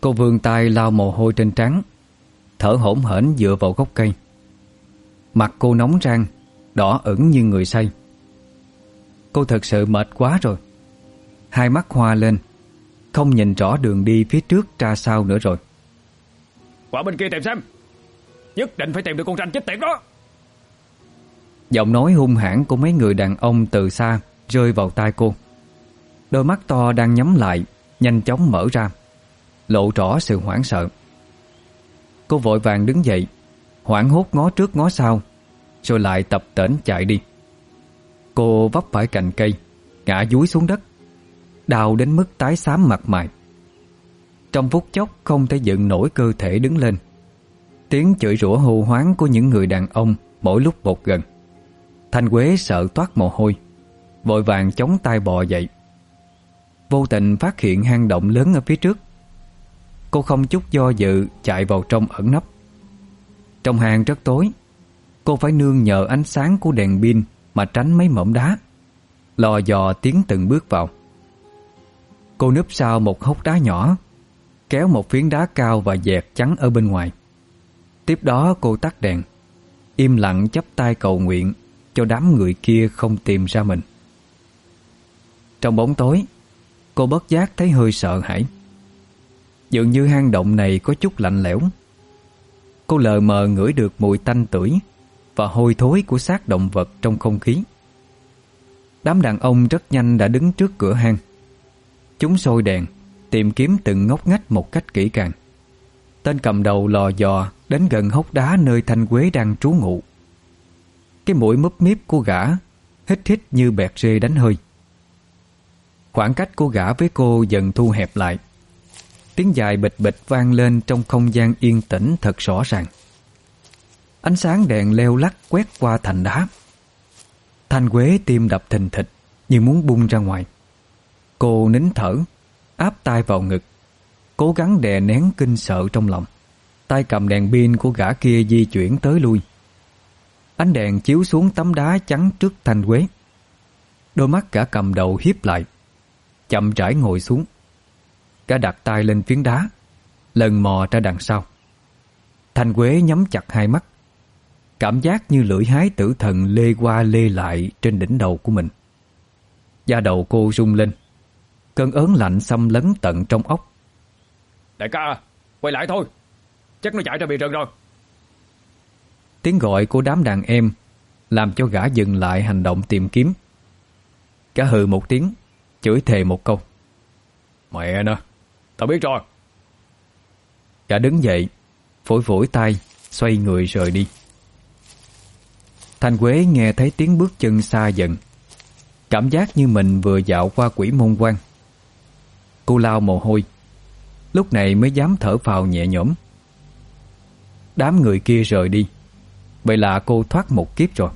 Cô vươn tay lau mồ hôi trên trán, Thở hổn hển dựa vào gốc cây. Mặt cô nóng rang, Đỏ ửng như người say. Cô thật sự mệt quá rồi. Hai mắt hoa lên. Không nhìn rõ đường đi phía trước ra sao nữa rồi. Qua bên kia tìm xem. Nhất định phải tìm được con ranh chết tiệt đó. Giọng nói hung hãn của mấy người đàn ông từ xa Rơi vào tai cô. Đôi mắt to đang nhắm lại Nhanh chóng mở ra Lộ rõ sự hoảng sợ. Cô vội vàng đứng dậy Hoảng hốt ngó trước ngó sau Rồi lại tập tễnh chạy đi Cô vấp phải cành cây, Ngã dúi xuống đất, Đau đến mức tái xám mặt mày. Trong phút chốc không thể dựng nổi cơ thể đứng lên. Tiếng chửi rủa hô hoáng của những người đàn ông Mỗi lúc một gần. Thanh Quế sợ toát mồ hôi, Vội vàng chống tay bò dậy. Vô tình phát hiện hang động lớn ở phía trước. Cô không chút do dự chạy vào trong ẩn nấp. Trong hang rất tối, Cô phải nương nhờ ánh sáng của đèn pin mà tránh mấy mỏm đá. Lò dò tiến từng bước vào. Cô núp sau một hốc đá nhỏ, Kéo một phiến đá cao và dẹt trắng ở bên ngoài. Tiếp đó cô tắt đèn, Im lặng chắp tay cầu nguyện Cho đám người kia không tìm ra mình. Trong bóng tối, Cô bất giác thấy hơi sợ hãi. Dường như hang động này có chút lạnh lẽo. Cô lờ mờ ngửi được mùi tanh tưởi. Và hôi thối của xác động vật trong không khí. Đám đàn ông rất nhanh đã đứng trước cửa hang. Chúng sôi đèn, Tìm kiếm từng ngóc ngách một cách kỹ càng. Tên cầm đầu lò dò Đến gần hốc đá nơi Thanh Quế đang trú ngụ. Cái mũi mấp miếp của gã Hít hít như bẹt rê đánh hơi. Khoảng cách của gã với cô dần thu hẹp lại. Tiếng dài bịch bịch vang lên trong không gian yên tĩnh thật rõ ràng. Ánh sáng đèn leo lắc quét qua thành đá. Thanh Quế tim đập thình thịch như muốn bung ra ngoài. Cô nín thở, áp tay vào ngực, cố gắng đè nén kinh sợ trong lòng. Tay cầm đèn pin của gã kia di chuyển tới lui. Ánh đèn chiếu xuống tấm đá trắng trước Thanh Quế. Đôi mắt cả cầm đầu hiếp lại, chậm rãi ngồi xuống. Cả đặt tay lên phiến đá Lần mò ra đằng sau Thanh Quế nhắm chặt hai mắt Cảm giác như lưỡi hái tử thần lê qua lê lại trên đỉnh đầu của mình. Da đầu cô rung lên Cơn ớn lạnh xâm lấn tận trong ốc Đại ca, quay lại thôi. Chắc nó chạy ra bìa rừng rồi. Tiếng gọi của đám đàn em Làm cho gã dừng lại hành động tìm kiếm. Cả hừ một tiếng Chửi thề một câu. Mẹ nè Tao biết rồi. Gã đứng dậy Phổi phổi tay Xoay người rời đi Thanh Quế nghe thấy tiếng bước chân xa dần. Cảm giác như mình vừa dạo qua quỷ môn quan. Cô lao mồ hôi. Lúc này mới dám thở vào nhẹ nhõm. Đám người kia rời đi. Vậy là cô thoát một kiếp rồi.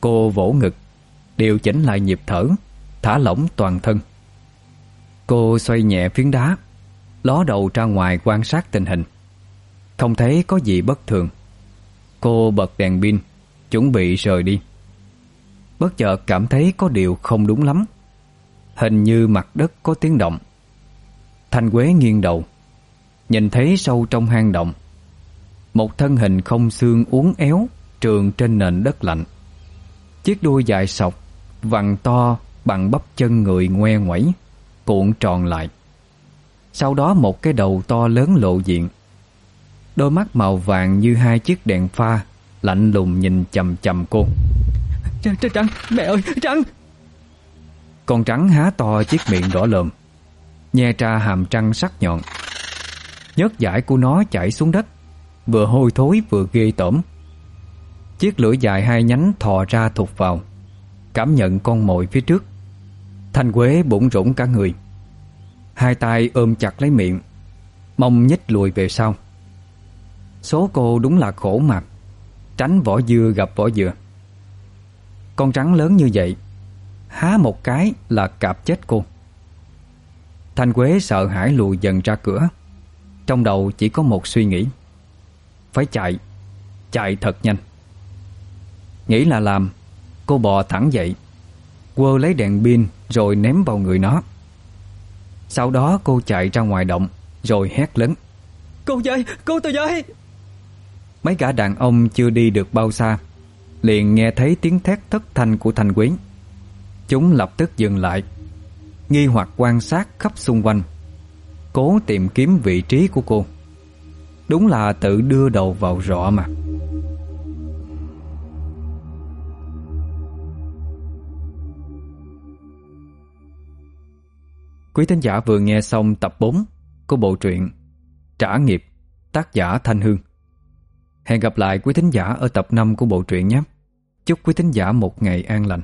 Cô vỗ ngực, Điều chỉnh lại nhịp thở, Thả lỏng toàn thân. Cô xoay nhẹ phiến đá, Ló đầu ra ngoài quan sát tình hình. Không thấy có gì bất thường. Cô bật đèn pin Chuẩn bị rời đi. Bất chợt cảm thấy có điều không đúng lắm. Hình như mặt đất có tiếng động. Thanh Quế nghiêng đầu, Nhìn thấy sâu trong hang động. Một thân hình không xương uốn éo, Trường trên nền đất lạnh. Chiếc đuôi dài sọc, Vằn to, bằng bắp chân người ngoe ngoẩy, cuộn tròn lại. Sau đó một cái đầu to lớn lộ diện. Đôi mắt màu vàng như hai chiếc đèn pha lạnh lùng nhìn chầm chầm cô. Trăng, trăng, mẹ ơi, trăng! Con trắng há to chiếc miệng đỏ lợm, nhe ra hàm trăng sắc nhọn. Nhớt dải của nó chảy xuống đất, vừa hôi thối vừa ghê tởm. Chiếc lưỡi dài hai nhánh thò ra thụt vào, cảm nhận con mồi phía trước. Thanh Quế bụng rủng cả người Hai tay ôm chặt lấy miệng Mông nhích lùi về sau Số cô đúng là khổ mặt Tránh vỏ dưa gặp vỏ dừa. Con rắn lớn như vậy Há một cái là cạp chết cô. Thanh Quế sợ hãi lùi dần ra cửa. Trong đầu chỉ có một suy nghĩ Phải chạy Chạy thật nhanh. Nghĩ là làm Cô bò thẳng dậy Quơ lấy đèn pin rồi ném vào người nó. Sau đó cô chạy ra ngoài động Rồi hét lớn Cô dây, cô tôi dây Mấy gã đàn ông chưa đi được bao xa, Liền nghe thấy tiếng thét thất thanh của Thanh Quyến Chúng lập tức dừng lại, Nghi hoặc quan sát khắp xung quanh, Cố tìm kiếm vị trí của cô. Đúng là tự đưa đầu vào rọ mà. Quý thính giả vừa nghe xong tập 4 của bộ truyện Trả nghiệp, tác giả Thanh Hương. Hẹn gặp lại quý thính giả ở tập 5 của bộ truyện nhé. Chúc quý thính giả một ngày an lành.